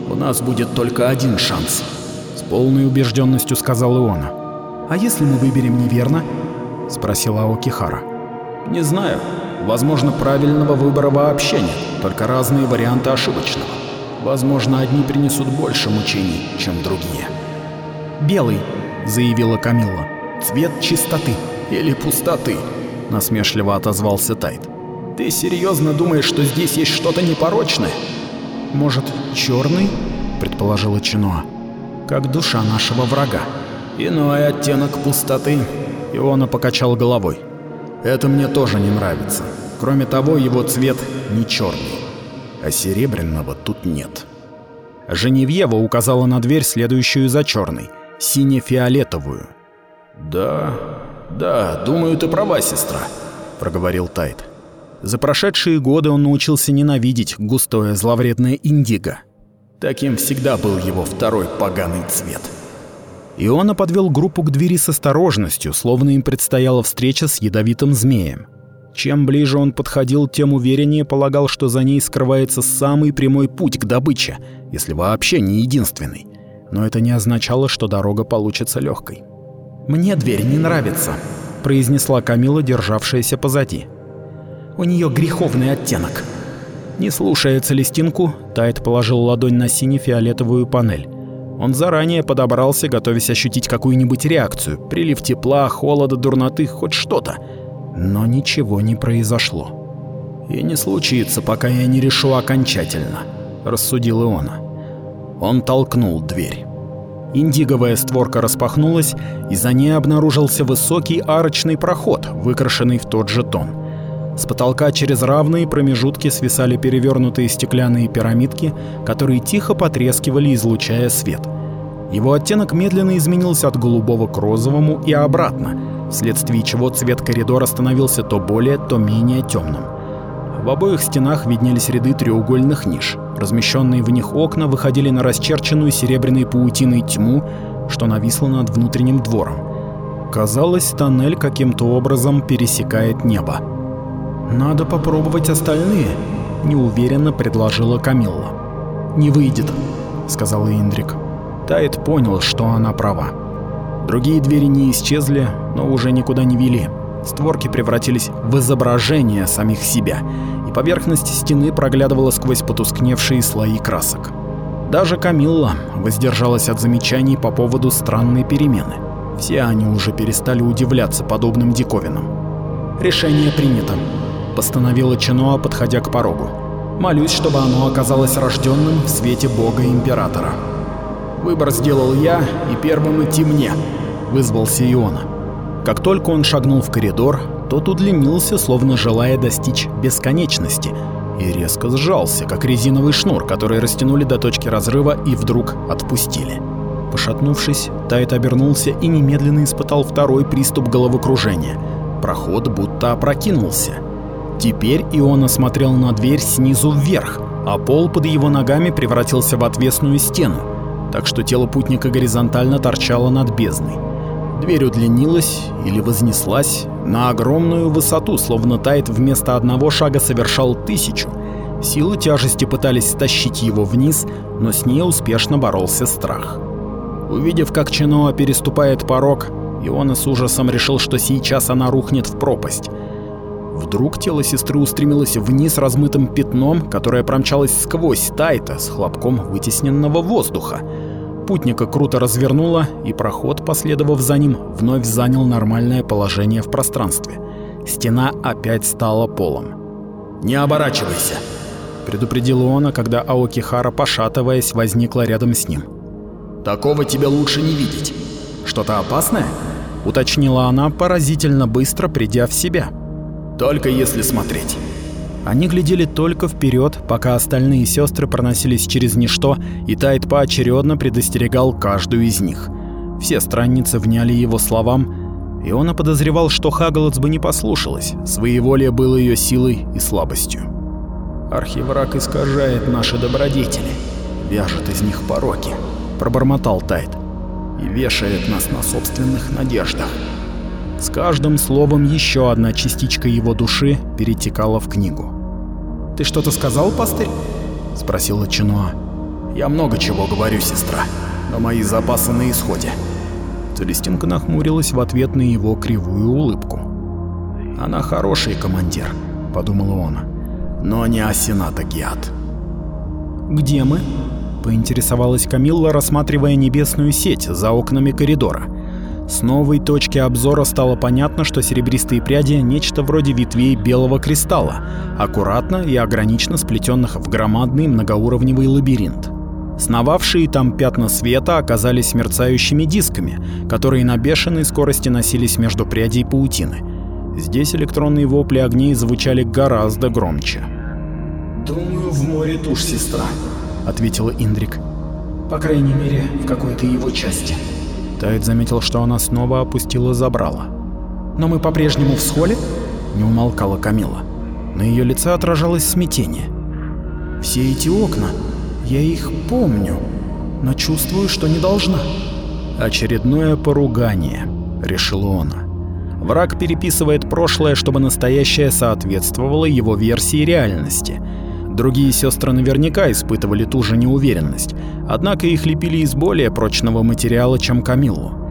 У нас будет только один шанс», — с полной убежденностью сказал Иона. «А если мы выберем неверно?» — спросила Аокихара.
«Не знаю. Возможно, правильного выбора вообще нет, только разные варианты ошибочного. Возможно, одни принесут больше мучений, чем другие.
«Белый», — заявила Камилла. «Цвет чистоты или пустоты», — насмешливо отозвался Тайт.
«Ты серьезно думаешь, что здесь есть что-то непорочное?»
«Может, черный?» — предположила Чиноа. «Как душа нашего врага».
«Иной оттенок пустоты», — Иона покачал головой. «Это мне тоже не нравится. Кроме того, его цвет не черный а серебряного тут нет. Женевьева указала на дверь, следующую за черной, сине-фиолетовую. «Да, да, думаю, ты права, сестра», — проговорил Тайт. За прошедшие годы он научился ненавидеть густое зловредное индиго. Таким всегда был его второй поганый цвет. Иона подвел группу к двери с осторожностью, словно им предстояла встреча с ядовитым змеем. Чем ближе он подходил, тем увереннее полагал, что за ней скрывается самый прямой путь к добыче, если вообще не единственный. Но это не означало, что дорога получится легкой.
«Мне дверь не нравится», — произнесла Камила, державшаяся позади. «У нее греховный оттенок».
Не слушая Целестинку, Тайт положил ладонь на сине-фиолетовую панель. Он заранее подобрался, готовясь ощутить какую-нибудь реакцию, прилив тепла, холода, дурноты, хоть что-то — но ничего не произошло.
И не случится, пока я не решу окончательно, рассудил Иона. Он толкнул дверь. Индиговая створка распахнулась, и за ней обнаружился высокий арочный проход, выкрашенный в тот же тон. С потолка через равные промежутки свисали перевернутые стеклянные пирамидки, которые тихо потрескивали, излучая свет. Его оттенок медленно изменился от голубого к розовому и обратно, вследствие чего цвет коридора становился то более, то менее темным. В обоих стенах виднелись ряды треугольных ниш. Размещенные в них окна выходили на расчерченную серебряной паутиной тьму, что нависло над внутренним двором. Казалось, тоннель каким-то образом пересекает небо. «Надо попробовать остальные», — неуверенно предложила Камилла. «Не выйдет», — сказала Индрик. Тайт понял, что она права. Другие двери не исчезли, но уже никуда не вели. Створки превратились в изображение самих себя, и поверхность стены проглядывала сквозь потускневшие слои красок. Даже Камилла воздержалась от замечаний по поводу странной перемены. Все они уже перестали удивляться подобным диковинам. «Решение принято», — постановила Чиноа, подходя к порогу. «Молюсь, чтобы оно оказалось рожденным в свете Бога-Императора». «Выбор сделал я, и первым идти мне», — вызвался Иона. Как только он шагнул в коридор, тот удлинился, словно желая достичь бесконечности, и резко сжался, как резиновый шнур, который растянули до точки разрыва и вдруг отпустили. Пошатнувшись, Тайт обернулся и немедленно испытал второй приступ головокружения. Проход будто опрокинулся. Теперь Иона смотрел на дверь снизу вверх, а пол под его ногами превратился в отвесную стену, так что тело путника горизонтально торчало над бездной. Дверь удлинилась или вознеслась на огромную высоту, словно Тайт вместо одного шага совершал тысячу. Силы тяжести пытались стащить его вниз, но с ней успешно боролся страх. Увидев, как Чиноа переступает порог, Иона с ужасом решил, что сейчас она рухнет в пропасть. Вдруг тело сестры устремилось вниз размытым пятном, которое промчалось сквозь Тайта с хлопком вытесненного воздуха. Путника круто развернуло, и проход, последовав за ним, вновь занял нормальное положение в пространстве. Стена опять стала полом. «Не оборачивайся!» — предупредил Иона, когда Аокихара, пошатываясь, возникла рядом с ним. «Такого тебе лучше не видеть. Что-то опасное?» — уточнила она, поразительно быстро придя в себя. «Только если смотреть». Они глядели только вперед, пока остальные сестры проносились через ничто, и Тайт поочередно предостерегал каждую из них. Все странницы вняли его словам, и он подозревал, что Хагалац бы не послушалась, своеволие было ее силой и слабостью. «Архивраг искажает наши добродетели, вяжет из них пороки», — пробормотал Тайт, — «и вешает нас на собственных надеждах». С каждым словом еще одна частичка его души перетекала в книгу. «Ты что-то сказал, пастырь?» — спросила Чинуа. «Я много чего говорю, сестра, но мои запасы на исходе». Целестинка нахмурилась в ответ на его кривую улыбку. «Она хороший командир», — подумал он, — «но не Асената Гиат». «Где мы?» — поинтересовалась Камилла, рассматривая небесную сеть за окнами коридора. С новой точки обзора стало понятно, что серебристые пряди — нечто вроде ветвей белого кристалла, аккуратно и ограниченно сплетенных в громадный многоуровневый лабиринт. Сновавшие там пятна света оказались мерцающими дисками, которые на бешеной скорости носились между прядей паутины. Здесь электронные вопли огней звучали гораздо громче.
«Думаю, в море тушь, сестра», —
ответила Индрик.
«По крайней мере, в какой-то его части».
Тайт заметил, что она снова опустила забрала. «Но мы по-прежнему в схоле?» — не умолкала Камила. На ее лице отражалось смятение. «Все эти окна, я их помню, но чувствую, что не должна». «Очередное поругание», — решила она. Враг переписывает прошлое, чтобы настоящее соответствовало его версии реальности — Другие сестры наверняка испытывали ту же неуверенность, однако их лепили из более прочного материала, чем Камиллу.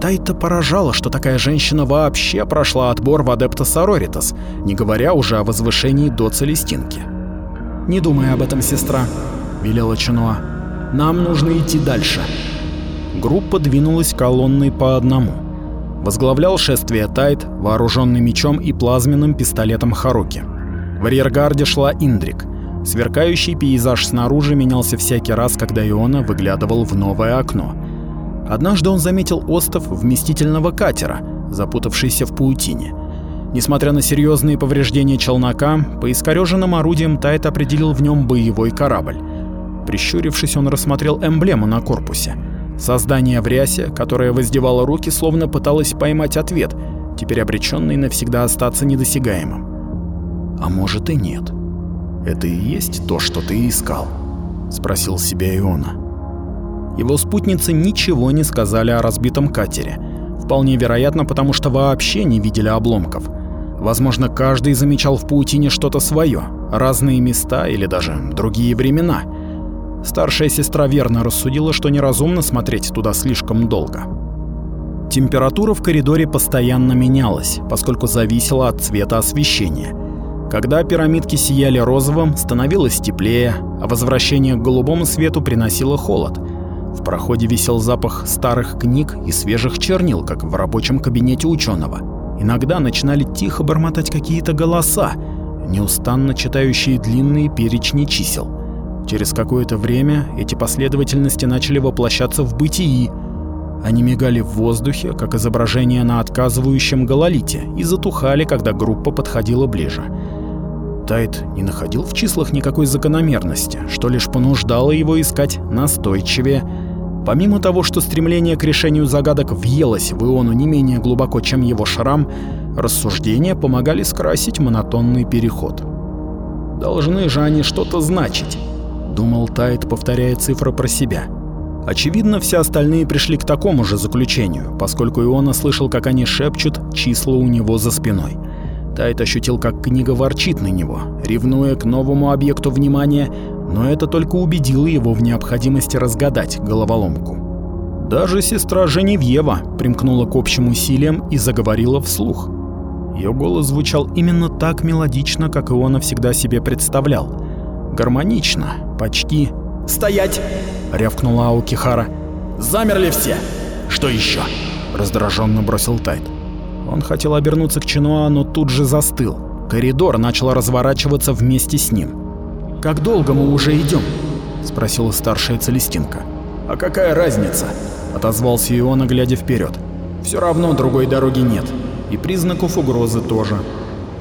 Тайта поражало, что такая женщина вообще прошла отбор в Адепта Сороритас, не говоря уже о возвышении до Целестинки. «Не думай об этом, сестра», — велела Чинуа. «Нам нужно идти дальше». Группа двинулась колонной по одному. Возглавлял шествие Тайт, вооруженный мечом и плазменным пистолетом Харуки.
В арьергарде шла Индрик. Сверкающий пейзаж снаружи менялся всякий раз, когда Иона выглядывал в новое окно. Однажды он заметил остов вместительного катера, запутавшийся в паутине. Несмотря на серьезные повреждения челнока, по искорёженным орудиям Тайт определил в нем боевой корабль. Прищурившись, он рассмотрел эмблему на корпусе. Создание в рясе, которое воздевало руки, словно пыталось поймать ответ, теперь обреченный навсегда остаться недосягаемым. А может и нет. Это и есть то, что ты искал? спросил себя Иона. Его спутницы ничего не сказали о разбитом катере. Вполне вероятно, потому что вообще не видели обломков. Возможно, каждый замечал в паутине что-то свое, разные места или даже другие времена. Старшая сестра верно рассудила, что неразумно смотреть туда слишком долго. Температура в коридоре постоянно менялась, поскольку зависела от цвета освещения. Когда пирамидки сияли розовым, становилось теплее, а возвращение к голубому свету приносило холод. В проходе висел запах старых книг и свежих чернил, как в рабочем кабинете ученого. Иногда начинали тихо бормотать какие-то голоса, неустанно читающие длинные перечни чисел. Через какое-то время эти последовательности начали воплощаться в бытии. Они мигали в воздухе, как изображение на отказывающем гололите, и затухали, когда группа подходила ближе. Тайт не находил в числах никакой закономерности, что лишь понуждало его искать настойчивее, Помимо того, что стремление к решению загадок въелось в Иону не менее глубоко, чем его шрам, рассуждения помогали скрасить монотонный переход. «Должны же они что-то значить», — думал Тайт, повторяя цифры про себя. Очевидно, все остальные пришли к такому же заключению, поскольку Иона слышал, как они шепчут числа у него за спиной. Тайт ощутил, как книга ворчит на него, ревнуя к новому объекту внимания, но это только убедило его в необходимости разгадать головоломку. Даже сестра Женевьева примкнула к общим усилиям и заговорила вслух. Ее голос звучал именно так мелодично, как и он всегда себе представлял. Гармонично, почти.
«Стоять!»
— рявкнула Аукихара.
«Замерли все!»
«Что еще?» — раздраженно бросил Тайт. Он хотел обернуться к Чинуа, но тут же застыл. Коридор начал разворачиваться вместе с ним.
«Как долго мы уже идем?
спросила старшая Целестинка.
«А какая разница?»
— отозвался Иона, глядя вперед.
«Все равно другой дороги нет, и признаков угрозы тоже».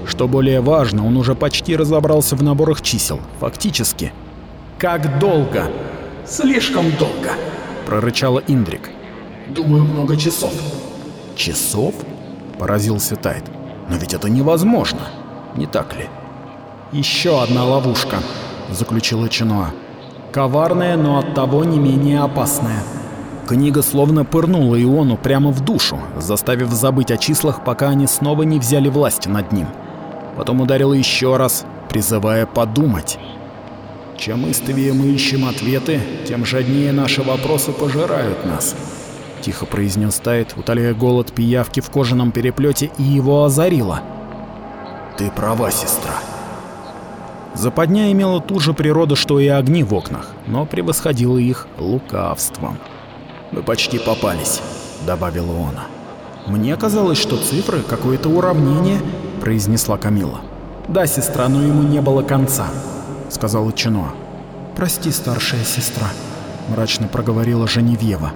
Что более важно, он уже почти разобрался в наборах чисел, фактически.
«Как долго?»
«Слишком долго», —
прорычала Индрик.
«Думаю, много часов».
«Часов?» — поразился Тайт. «Но ведь это невозможно, не так ли?»
«Еще одна ловушка», заключила Чинуа. Коварная, но оттого не менее опасная.
Книга словно пырнула Иону прямо в душу, заставив забыть о числах, пока они снова не взяли власть над ним. Потом ударила еще раз, призывая подумать.
Чем истовее мы ищем ответы, тем жаднее наши вопросы пожирают нас.
Тихо произнес Тайт, утоляя голод пиявки в кожаном переплете, и его озарило.
Ты права, сестра.
Западня имела ту же природу, что и огни в окнах, но превосходила их лукавством.
«Мы почти попались», — добавила она.
«Мне казалось, что цифры — какое-то уравнение», — произнесла Камила. «Да, сестра, но ему не было конца», — сказала Чинуа. «Прости, старшая сестра», — мрачно проговорила Женевьева.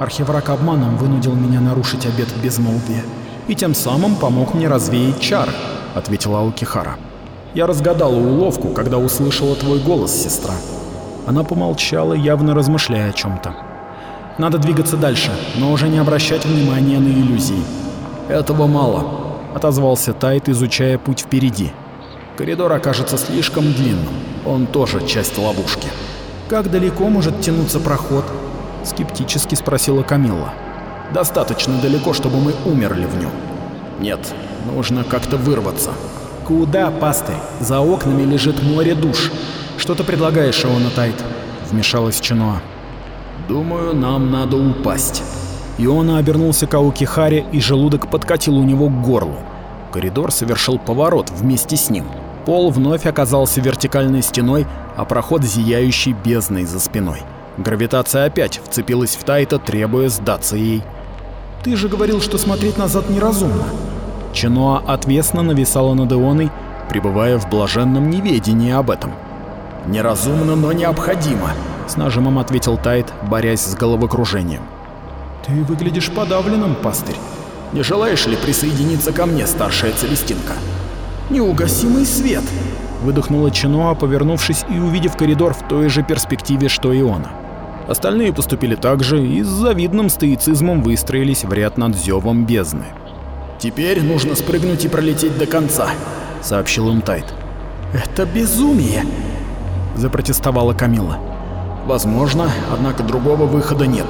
«Архиврак обманом вынудил меня нарушить обет безмолвия и тем самым помог мне развеять чары», — ответила Алкихара. Я разгадала уловку, когда услышала твой голос, сестра. Она помолчала, явно размышляя о чем-то. Надо двигаться дальше, но уже не обращать внимания на иллюзии. Этого мало, отозвался Тайт, изучая путь впереди. Коридор окажется слишком длинным. Он тоже часть ловушки. Как далеко может тянуться проход? Скептически спросила Камилла. Достаточно далеко, чтобы мы умерли в нем. Нет, нужно как-то вырваться. «Куда, пастырь? За окнами лежит море душ. Что ты предлагаешь, Иона Тайт?» — вмешалась Чиноа. «Думаю, нам надо упасть». Иона обернулся к Аукихаре, и желудок подкатил у него к горлу. Коридор совершил поворот вместе с ним. Пол вновь оказался вертикальной стеной, а проход зияющий бездной за спиной. Гравитация опять вцепилась в Тайта, требуя сдаться ей. «Ты же говорил, что смотреть назад неразумно», Чиноа отвесно нависала над Ионой,
пребывая в блаженном неведении об этом.
«Неразумно, но необходимо», — с нажимом ответил Тайт, борясь с головокружением.
«Ты выглядишь подавленным, пастырь.
Не желаешь ли присоединиться ко мне, старшая Целестинка?»
«Неугасимый свет!»
— выдохнула Чиноа, повернувшись и увидев коридор в той же перспективе, что и он. Остальные поступили так же и с завидным стоицизмом выстроились в ряд над зевом бездны.
«Теперь нужно спрыгнуть и пролететь до конца», — сообщил им Тайт.
«Это безумие!» — запротестовала Камила.
«Возможно, однако другого выхода нет.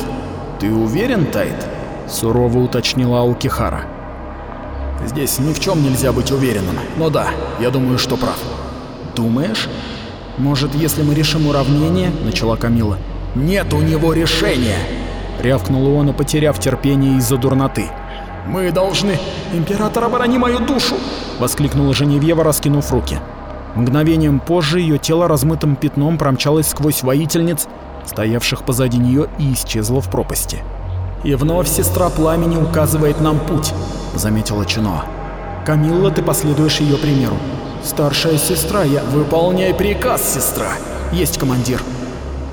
Ты уверен, Тайт?» — сурово уточнила Аукихара.
«Здесь ни в чем нельзя быть уверенным, но да, я думаю, что прав».
«Думаешь? Может, если мы решим уравнение?» — начала Камила.
«Нет у него решения!»
— рявкнул он, потеряв терпение из-за дурноты.
«Мы должны...»
«Император, оборони мою душу!»
— воскликнула Женевьева, раскинув руки. Мгновением позже ее тело размытым пятном промчалось сквозь воительниц, стоявших позади нее, и исчезло в пропасти.
«И вновь сестра пламени указывает нам путь», — заметила Чиноа. «Камилла, ты последуешь ее примеру. Старшая сестра, я...
Выполняй приказ, сестра.
Есть командир».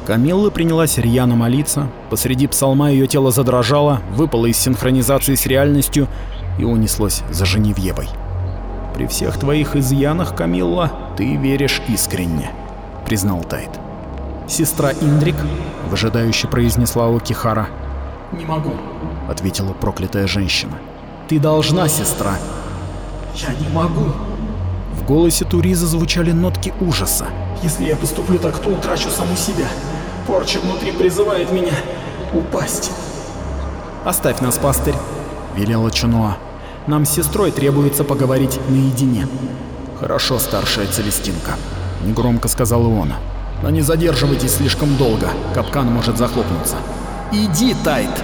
Камилла принялась рьяно молиться, посреди псалма ее тело задрожало, выпало из синхронизации с реальностью и унеслось за Женевьевой. «При всех твоих изъянах, Камилла, ты веришь искренне», — признал Тайт.
«Сестра Индрик», —
выжидающе произнесла Окихара.
«Не могу», —
ответила проклятая женщина.
«Ты должна, сестра».
«Я не могу».
В голосе Туриза звучали нотки ужаса.
«Если я поступлю так, то утрачу саму себя. Порча внутри призывает меня упасть».
«Оставь нас, пастырь», —
велела Чунуа.
«Нам с сестрой требуется поговорить наедине».
«Хорошо, старшая Целестинка», — негромко сказал Иона.
«Но не задерживайтесь слишком долго, капкан может захлопнуться». «Иди, Тайт!»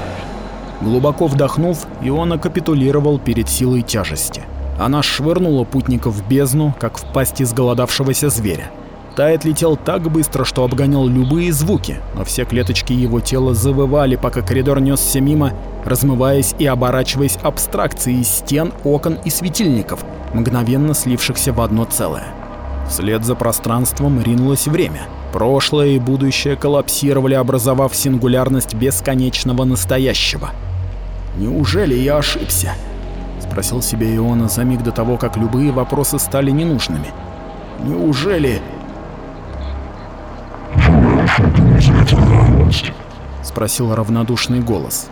Глубоко вдохнув, Иона капитулировал перед силой тяжести. Она швырнула путника в бездну, как в пасть изголодавшегося зверя. Тайт летел так быстро, что обгонял любые звуки, но все клеточки его тела завывали, пока коридор несся мимо, размываясь и оборачиваясь абстракцией стен, окон и светильников, мгновенно слившихся в одно целое. Вслед за пространством ринулось время. Прошлое и будущее коллапсировали, образовав сингулярность бесконечного настоящего.
«Неужели я ошибся?»
— спросил себя Иона за миг до того, как любые вопросы стали ненужными.
«Неужели...»
— спросил равнодушный голос.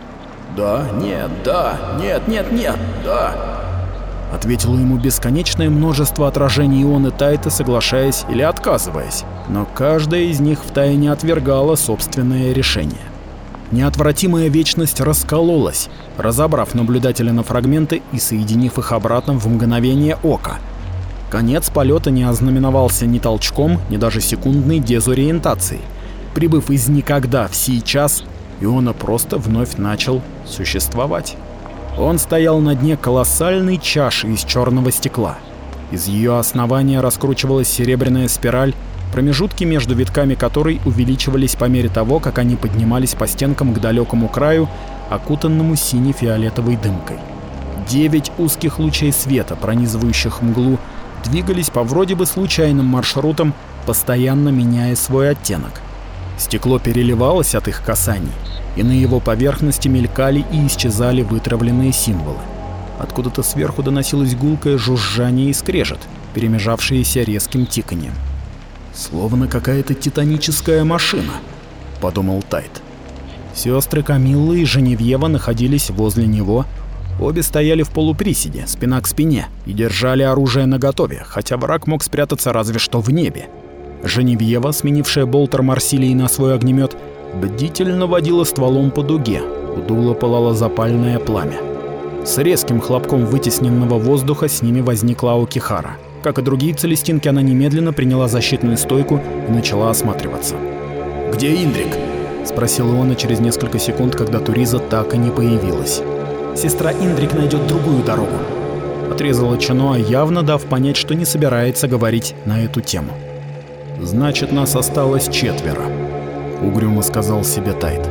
«Да, нет, да, нет, нет, нет, да!»
Ответило ему бесконечное множество отражений Ионы Тайта, соглашаясь или отказываясь, но каждая из них втайне отвергала собственное решение. Неотвратимая вечность раскололась, разобрав наблюдателя на фрагменты и соединив их обратно в мгновение ока. Конец полета не ознаменовался ни толчком, ни даже секундной дезориентацией. Прибыв из никогда в сейчас, Иона просто вновь начал существовать. Он стоял на дне колоссальной чаши из черного стекла. Из ее основания раскручивалась серебряная спираль, промежутки между витками которой увеличивались по мере того, как они поднимались по стенкам к далекому краю, окутанному сине-фиолетовой дымкой. Девять узких лучей света, пронизывающих мглу, двигались по вроде бы случайным маршрутам, постоянно меняя свой оттенок. Стекло переливалось от их касаний, и на его поверхности мелькали и исчезали вытравленные символы. Откуда-то сверху доносилось гулкое жужжание и скрежет, перемежавшиеся резким тиканьем. «Словно какая-то титаническая машина», — подумал Тайт. Сестры Камилла и Женевьева находились возле него. Обе стояли в полуприседе, спина к спине, и держали оружие наготове, хотя враг мог спрятаться разве что в небе. Женевьева, сменившая болтер Марсилии на свой огнемет, бдительно водила стволом по дуге, у дула пылало запальное пламя. С резким хлопком вытесненного воздуха с ними возникла Аукихара. Как и другие целестинки, она немедленно приняла защитную стойку и начала осматриваться.
«Где Индрик?»
— спросил Иона через несколько секунд, когда Туриза так и не появилась.
«Сестра Индрик найдет другую дорогу», —
отрезала Чаноа, явно дав понять, что не собирается говорить на эту тему. «Значит, нас осталось четверо», — угрюмо сказал себе Тайт.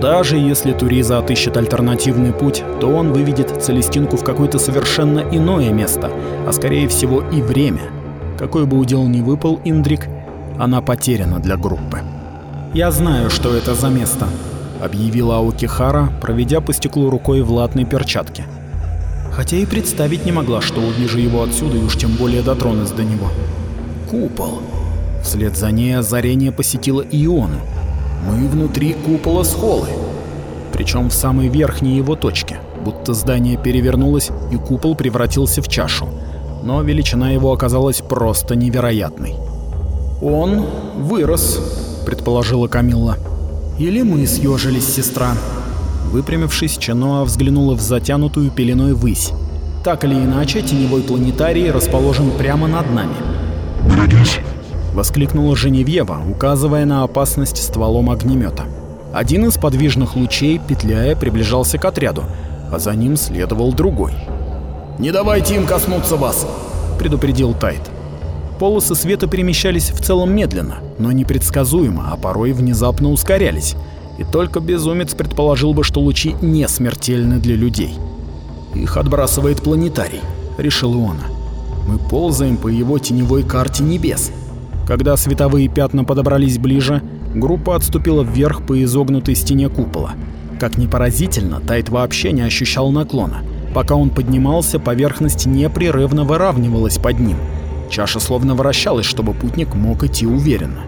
«Даже если Туриза отыщет альтернативный путь, то он выведет Целестинку в какое-то совершенно иное место, а скорее всего и время. Какой бы удел ни выпал Индрик, она потеряна для группы. «Я знаю, что это за место», — объявила Аокихара, проведя по стеклу рукой в латной перчатке. Хотя и представить не могла, что увижу его отсюда и уж тем более дотронусь до него. Купол. Вслед за ней озарение посетило Иону. Мы внутри купола с холлы. Причем в самой верхней его точке, будто здание перевернулось и купол превратился в чашу. Но величина его оказалась просто невероятной. «Он вырос», — предположила Камилла. «Или мы съежились, сестра?» Выпрямившись, Чаноа взглянула в затянутую пеленой высь. Так или иначе, теневой планетарий расположен прямо над нами.
«Берегись!»
— воскликнула Женевьева, указывая на опасность стволом огнемета. Один из подвижных лучей, петляя, приближался к отряду, а за ним следовал другой.
«Не давайте им коснуться вас!» — предупредил Тайт.
Полосы света перемещались в целом медленно, но непредсказуемо, а порой внезапно ускорялись. И только безумец предположил бы, что лучи не смертельны для людей. «Их отбрасывает планетарий», — решил Иона. «Мы ползаем по его теневой карте небес». Когда световые пятна подобрались ближе, группа отступила вверх по изогнутой стене купола. Как ни поразительно, Тайт вообще не ощущал наклона. Пока он поднимался, поверхность непрерывно выравнивалась под ним. Чаша словно вращалась, чтобы путник мог идти уверенно.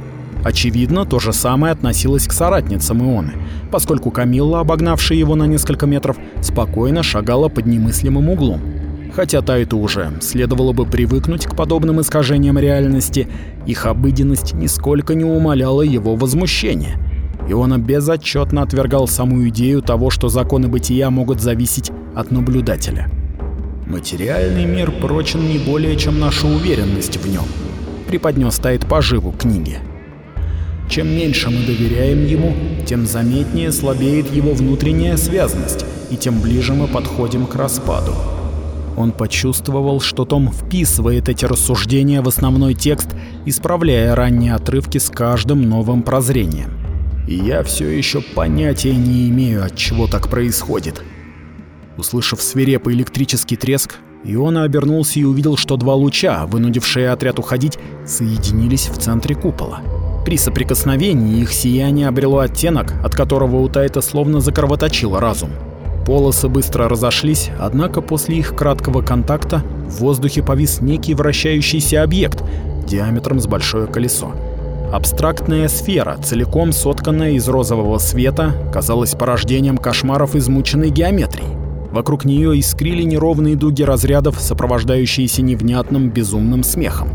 Очевидно, то же самое относилось к соратницам Ионы, поскольку Камилла, обогнавшая его на несколько метров, спокойно шагала под немыслимым углом. Хотя Тайту уже следовало бы привыкнуть к подобным искажениям реальности, их обыденность нисколько не умаляла его возмущения. Иона безотчетно отвергал саму идею того, что законы бытия могут зависеть от наблюдателя. «Материальный мир прочен не более, чем наша уверенность в нем», — преподнес Тайт поживу книги. Чем меньше мы доверяем ему, тем заметнее слабеет его внутренняя связность, и тем ближе мы подходим к распаду. Он почувствовал, что Том вписывает эти рассуждения в основной текст, исправляя ранние отрывки с каждым новым прозрением. И я все еще понятия не имею, от чего так происходит. Услышав свирепый электрический треск, Иона обернулся и увидел, что два луча, вынудившие отряд уходить, соединились в центре купола. При соприкосновении их сияние обрело оттенок, от которого у Тайта словно закровоточило разум. Полосы быстро разошлись, однако после их краткого контакта в воздухе повис некий вращающийся объект диаметром с большое колесо. Абстрактная сфера, целиком сотканная из розового света, казалась порождением кошмаров измученной геометрии. Вокруг нее искрили неровные дуги разрядов, сопровождающиеся невнятным безумным смехом.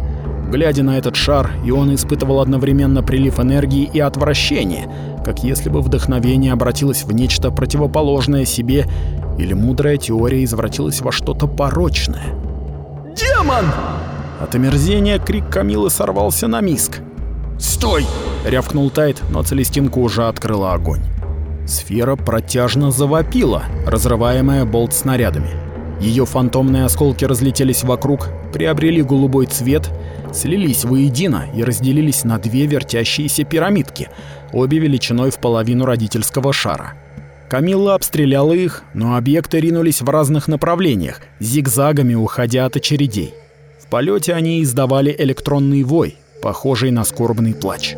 Глядя на этот шар, Ион испытывал одновременно прилив энергии и отвращения, как если бы вдохновение обратилось в нечто противоположное себе, или мудрая теория извратилась во что-то порочное.
«Демон!»
От омерзения крик Камилы сорвался на миск.
«Стой!»
— рявкнул Тайт, но Целестинка уже открыла огонь. Сфера протяжно завопила, разрываемая болт-снарядами. Ее фантомные осколки разлетелись вокруг, приобрели голубой цвет, слились воедино и разделились на две вертящиеся пирамидки, обе величиной в половину родительского шара. Камилла обстреляла их, но объекты ринулись в разных направлениях, зигзагами уходя от очередей. В полете они издавали электронный вой, похожий на скорбный плач.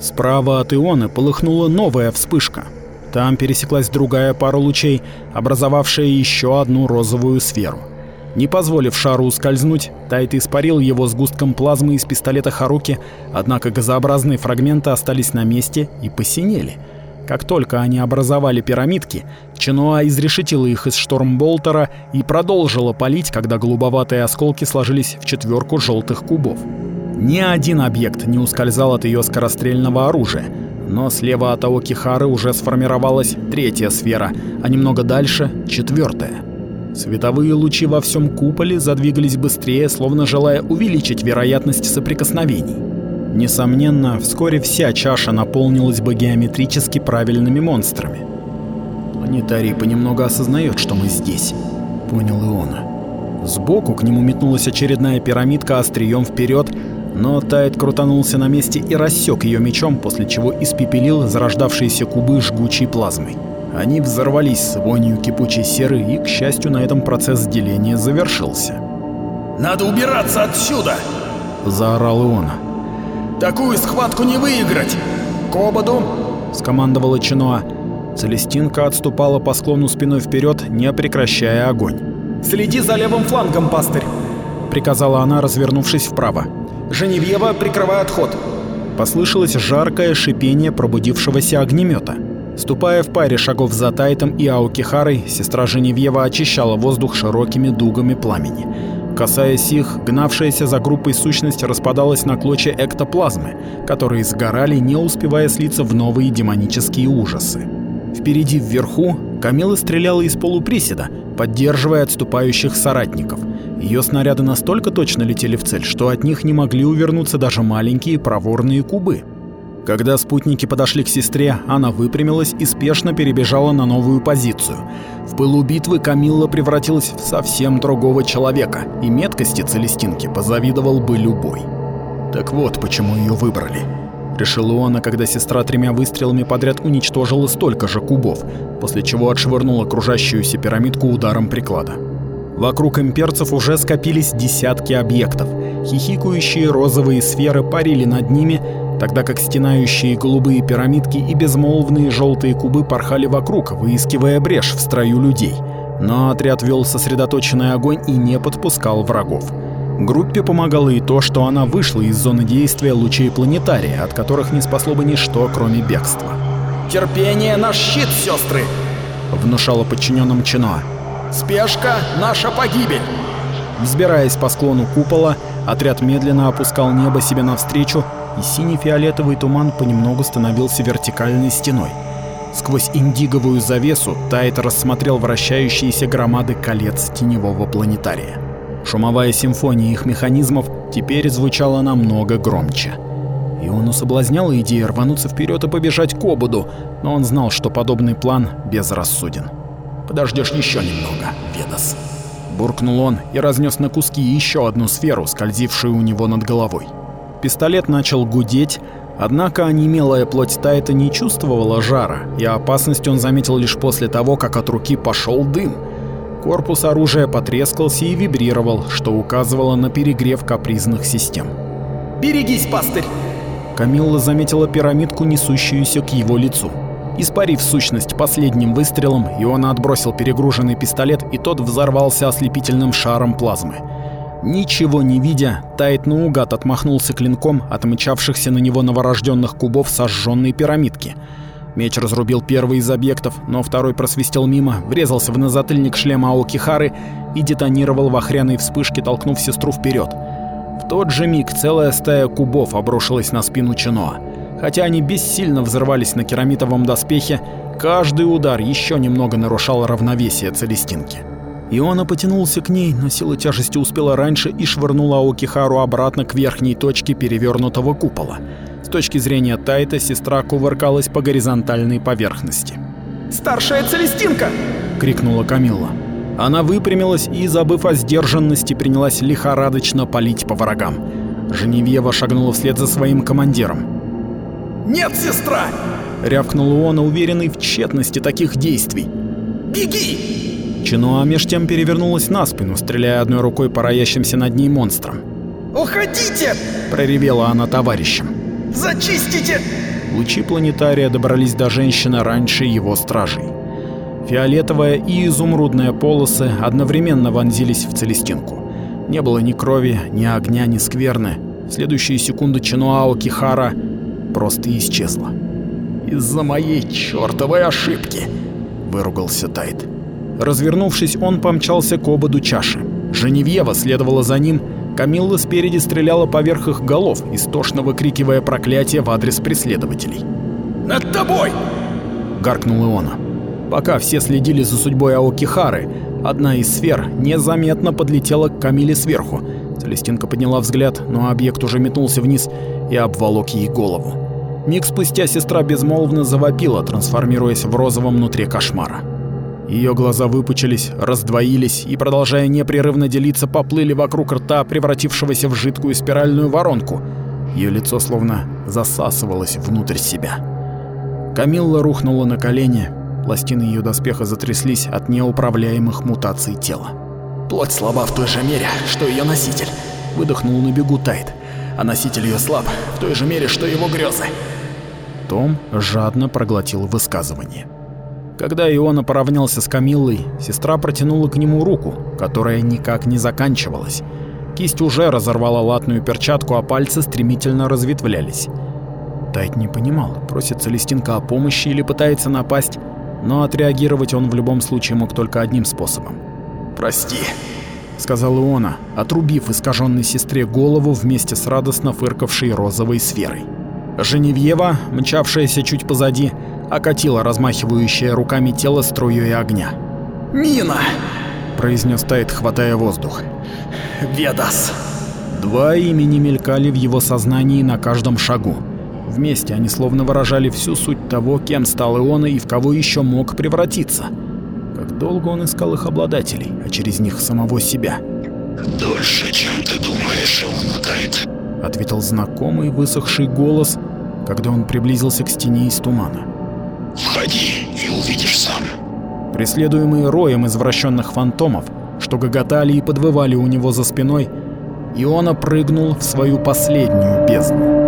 Справа от Ионы полыхнула новая вспышка — там пересеклась другая пара лучей, образовавшая еще одну розовую сферу. Не позволив шару ускользнуть, Тайт испарил его сгустком плазмы из пистолета Харуки, однако газообразные фрагменты остались на месте и посинели. Как только они образовали пирамидки, Чинуа изрешетила их из штормболтера и продолжила палить, когда голубоватые осколки сложились в четверку желтых кубов. Ни один объект не ускользал от ее скорострельного оружия, но слева от Аокихары уже сформировалась третья сфера, а немного дальше — четвертая. Световые лучи во всем куполе задвигались быстрее, словно желая увеличить вероятность соприкосновений. Несомненно, вскоре вся чаша наполнилась бы геометрически правильными монстрами. Планетарий понемногу осознает, что мы здесь, понял Иона. Сбоку к нему метнулась очередная пирамидка острием вперед, но Тайт крутанулся на месте и рассек ее мечом, после чего испепелил зарождавшиеся кубы жгучей плазмой. Они взорвались с вонью кипучей серы, и, к счастью, на этом процесс деления завершился.
«Надо убираться отсюда!»
—— заорал Иона.
«Такую схватку не выиграть! К ободу!» — скомандовала Чиноа.
Целестинка отступала по склону спиной вперед, не прекращая огонь.
«Следи за левым флангом, пастырь!» — приказала она, развернувшись вправо. «Женевьева, прикрывай отход!»
Послышалось жаркое шипение пробудившегося огнемета. Ступая в паре шагов за Тайтом и Аукихарой, сестра Женевьева очищала воздух широкими дугами пламени. Касаясь их, гнавшаяся за группой сущность распадалась на клочья эктоплазмы, которые сгорали, не успевая слиться в новые демонические ужасы. Впереди вверху Камила стреляла из полуприседа, поддерживая отступающих соратников. Ее снаряды настолько точно летели в цель, что от них не могли увернуться даже маленькие проворные кубы. Когда спутники подошли к сестре, она выпрямилась и спешно перебежала на новую позицию. В пылу битвы Камилла превратилась в совсем другого человека, и меткости Целестинки позавидовал бы любой. Так вот, почему ее выбрали. Решил Иона, когда сестра тремя выстрелами подряд уничтожила столько же кубов, после чего отшвырнула кружащуюся пирамидку ударом приклада. Вокруг имперцев уже скопились десятки объектов. Хихикающие розовые сферы парили над ними, тогда как стенающие голубые пирамидки и безмолвные желтые кубы порхали вокруг, выискивая брешь в строю людей. Но отряд вел сосредоточенный огонь и не подпускал врагов. Группе помогало и то, что она вышла из зоны действия лучей планетария, от которых не спасло бы ничто, кроме бегства.
«Терпение — наш щит, сестры!»
— внушала подчиненным Чино.
«Спешка — наша погибель!»
Взбираясь по склону купола, отряд медленно опускал небо себе навстречу, и синий-фиолетовый туман понемногу становился вертикальной стеной. Сквозь индиговую завесу Тайт рассмотрел вращающиеся громады колец теневого планетария. Шумовая симфония их механизмов теперь звучала намного громче. И он соблазняла идея рвануться вперед и побежать к ободу, но он знал, что подобный план безрассуден.
«Подождешь еще немного, Ведас», —
буркнул он и разнес на куски еще одну сферу, скользившую у него над головой. Пистолет начал гудеть, однако онемелая плоть Тайта не чувствовала жара, и опасность он заметил лишь после того, как от руки пошел дым — Корпус оружия потрескался и вибрировал, что указывало на перегрев капризных систем.
«Берегись, пастырь!»
Камилла заметила пирамидку, несущуюся к его лицу. Испарив сущность последним выстрелом, Иона отбросил перегруженный пистолет, и тот взорвался ослепительным шаром плазмы. Ничего не видя, Тайт наугад отмахнулся клинком от мчавшихся на него новорожденных кубов сожженной пирамидки — Меч разрубил первый из объектов, но второй просвистел мимо, врезался в назатыльник шлема Аокихары и детонировал в охряной вспышке, толкнув сестру вперед. В тот же миг целая стая кубов обрушилась на спину Чиноа. Хотя они бессильно взрывались на керамитовом доспехе, каждый удар еще немного нарушал равновесие Целестинки. Иона потянулся к ней, но сила тяжести успела раньше и швырнула Аокихару обратно к верхней точке перевернутого купола точки зрения Тайта сестра кувыркалась по горизонтальной поверхности.
«Старшая Целестинка!»
— крикнула Камилла. Она выпрямилась и, забыв о сдержанности, принялась лихорадочно палить по врагам. Женевьева шагнула вслед за своим командиром.
«Нет, сестра!»
— рявкнул он, уверенный в тщетности таких действий.
«Беги!»
Чинуа меж тем перевернулась на спину, стреляя одной рукой по роящимся над ней монстрам.
«Уходите!»
— проревела она товарищам.
Зачистите!»
Лучи планетария добрались до женщины раньше его стражей. Фиолетовая и изумрудная полосы одновременно вонзились в Целестинку. Не было ни крови, ни огня, ни скверны. В следующие секунды Чинуао Кихара просто исчезла.
«Из-за моей чертовой ошибки!»
— выругался Тайт. Развернувшись, он помчался к ободу чаши. Женевьева следовала за ним, Камилла спереди стреляла поверх их голов, истошно выкрикивая проклятие в адрес преследователей.
«Над тобой!»
— гаркнул Иона. Пока все следили за судьбой Аокихары, одна из сфер незаметно подлетела к Камиле сверху. Целестинка подняла взгляд, но объект уже метнулся вниз и обволок ей голову. Миг спустя сестра безмолвно завопила, трансформируясь в розовом внутри кошмара. Ее глаза выпучились, раздвоились и, продолжая непрерывно делиться, поплыли вокруг рта, превратившегося в жидкую спиральную воронку. Ее лицо словно засасывалось внутрь себя. Камилла рухнула на колени, пластины ее доспеха затряслись от неуправляемых мутаций тела.
«Плоть слаба в той же мере, что ее носитель», —
выдохнул на бегу Тайт.
а носитель ее слаб в той же мере, что его грезы.
Том жадно проглотил высказывание. Когда Иона поравнялся с Камиллой, сестра протянула к нему руку, которая никак не заканчивалась. Кисть уже разорвала латную перчатку, а пальцы стремительно разветвлялись. Тайт не понимал, просит Целестинка о помощи или пытается напасть, но отреагировать он в любом случае мог только одним способом.
«Прости», —
сказал Иона, отрубив искаженной сестре голову вместе с радостно фыркавшей розовой сферой. Женевьева, мчавшаяся чуть позади, окатила размахивающее руками тело струей огня.
«Мина!»
— произнес Тайт, хватая воздух.
«Ведас!»
Два имени мелькали в его сознании на каждом шагу. Вместе они словно выражали всю суть того, кем стал Иона и в кого еще мог превратиться. Как долго он искал их обладателей, а через них самого себя.
«Дольше, чем ты думаешь, Иона Тайт», —
ответил знакомый высохший голос, когда он приблизился к стене из тумана.
«Входи и увидишь сам».
Преследуемый роем извращенных фантомов, что гоготали и подвывали у него за спиной, Иона прыгнул в свою последнюю бездну.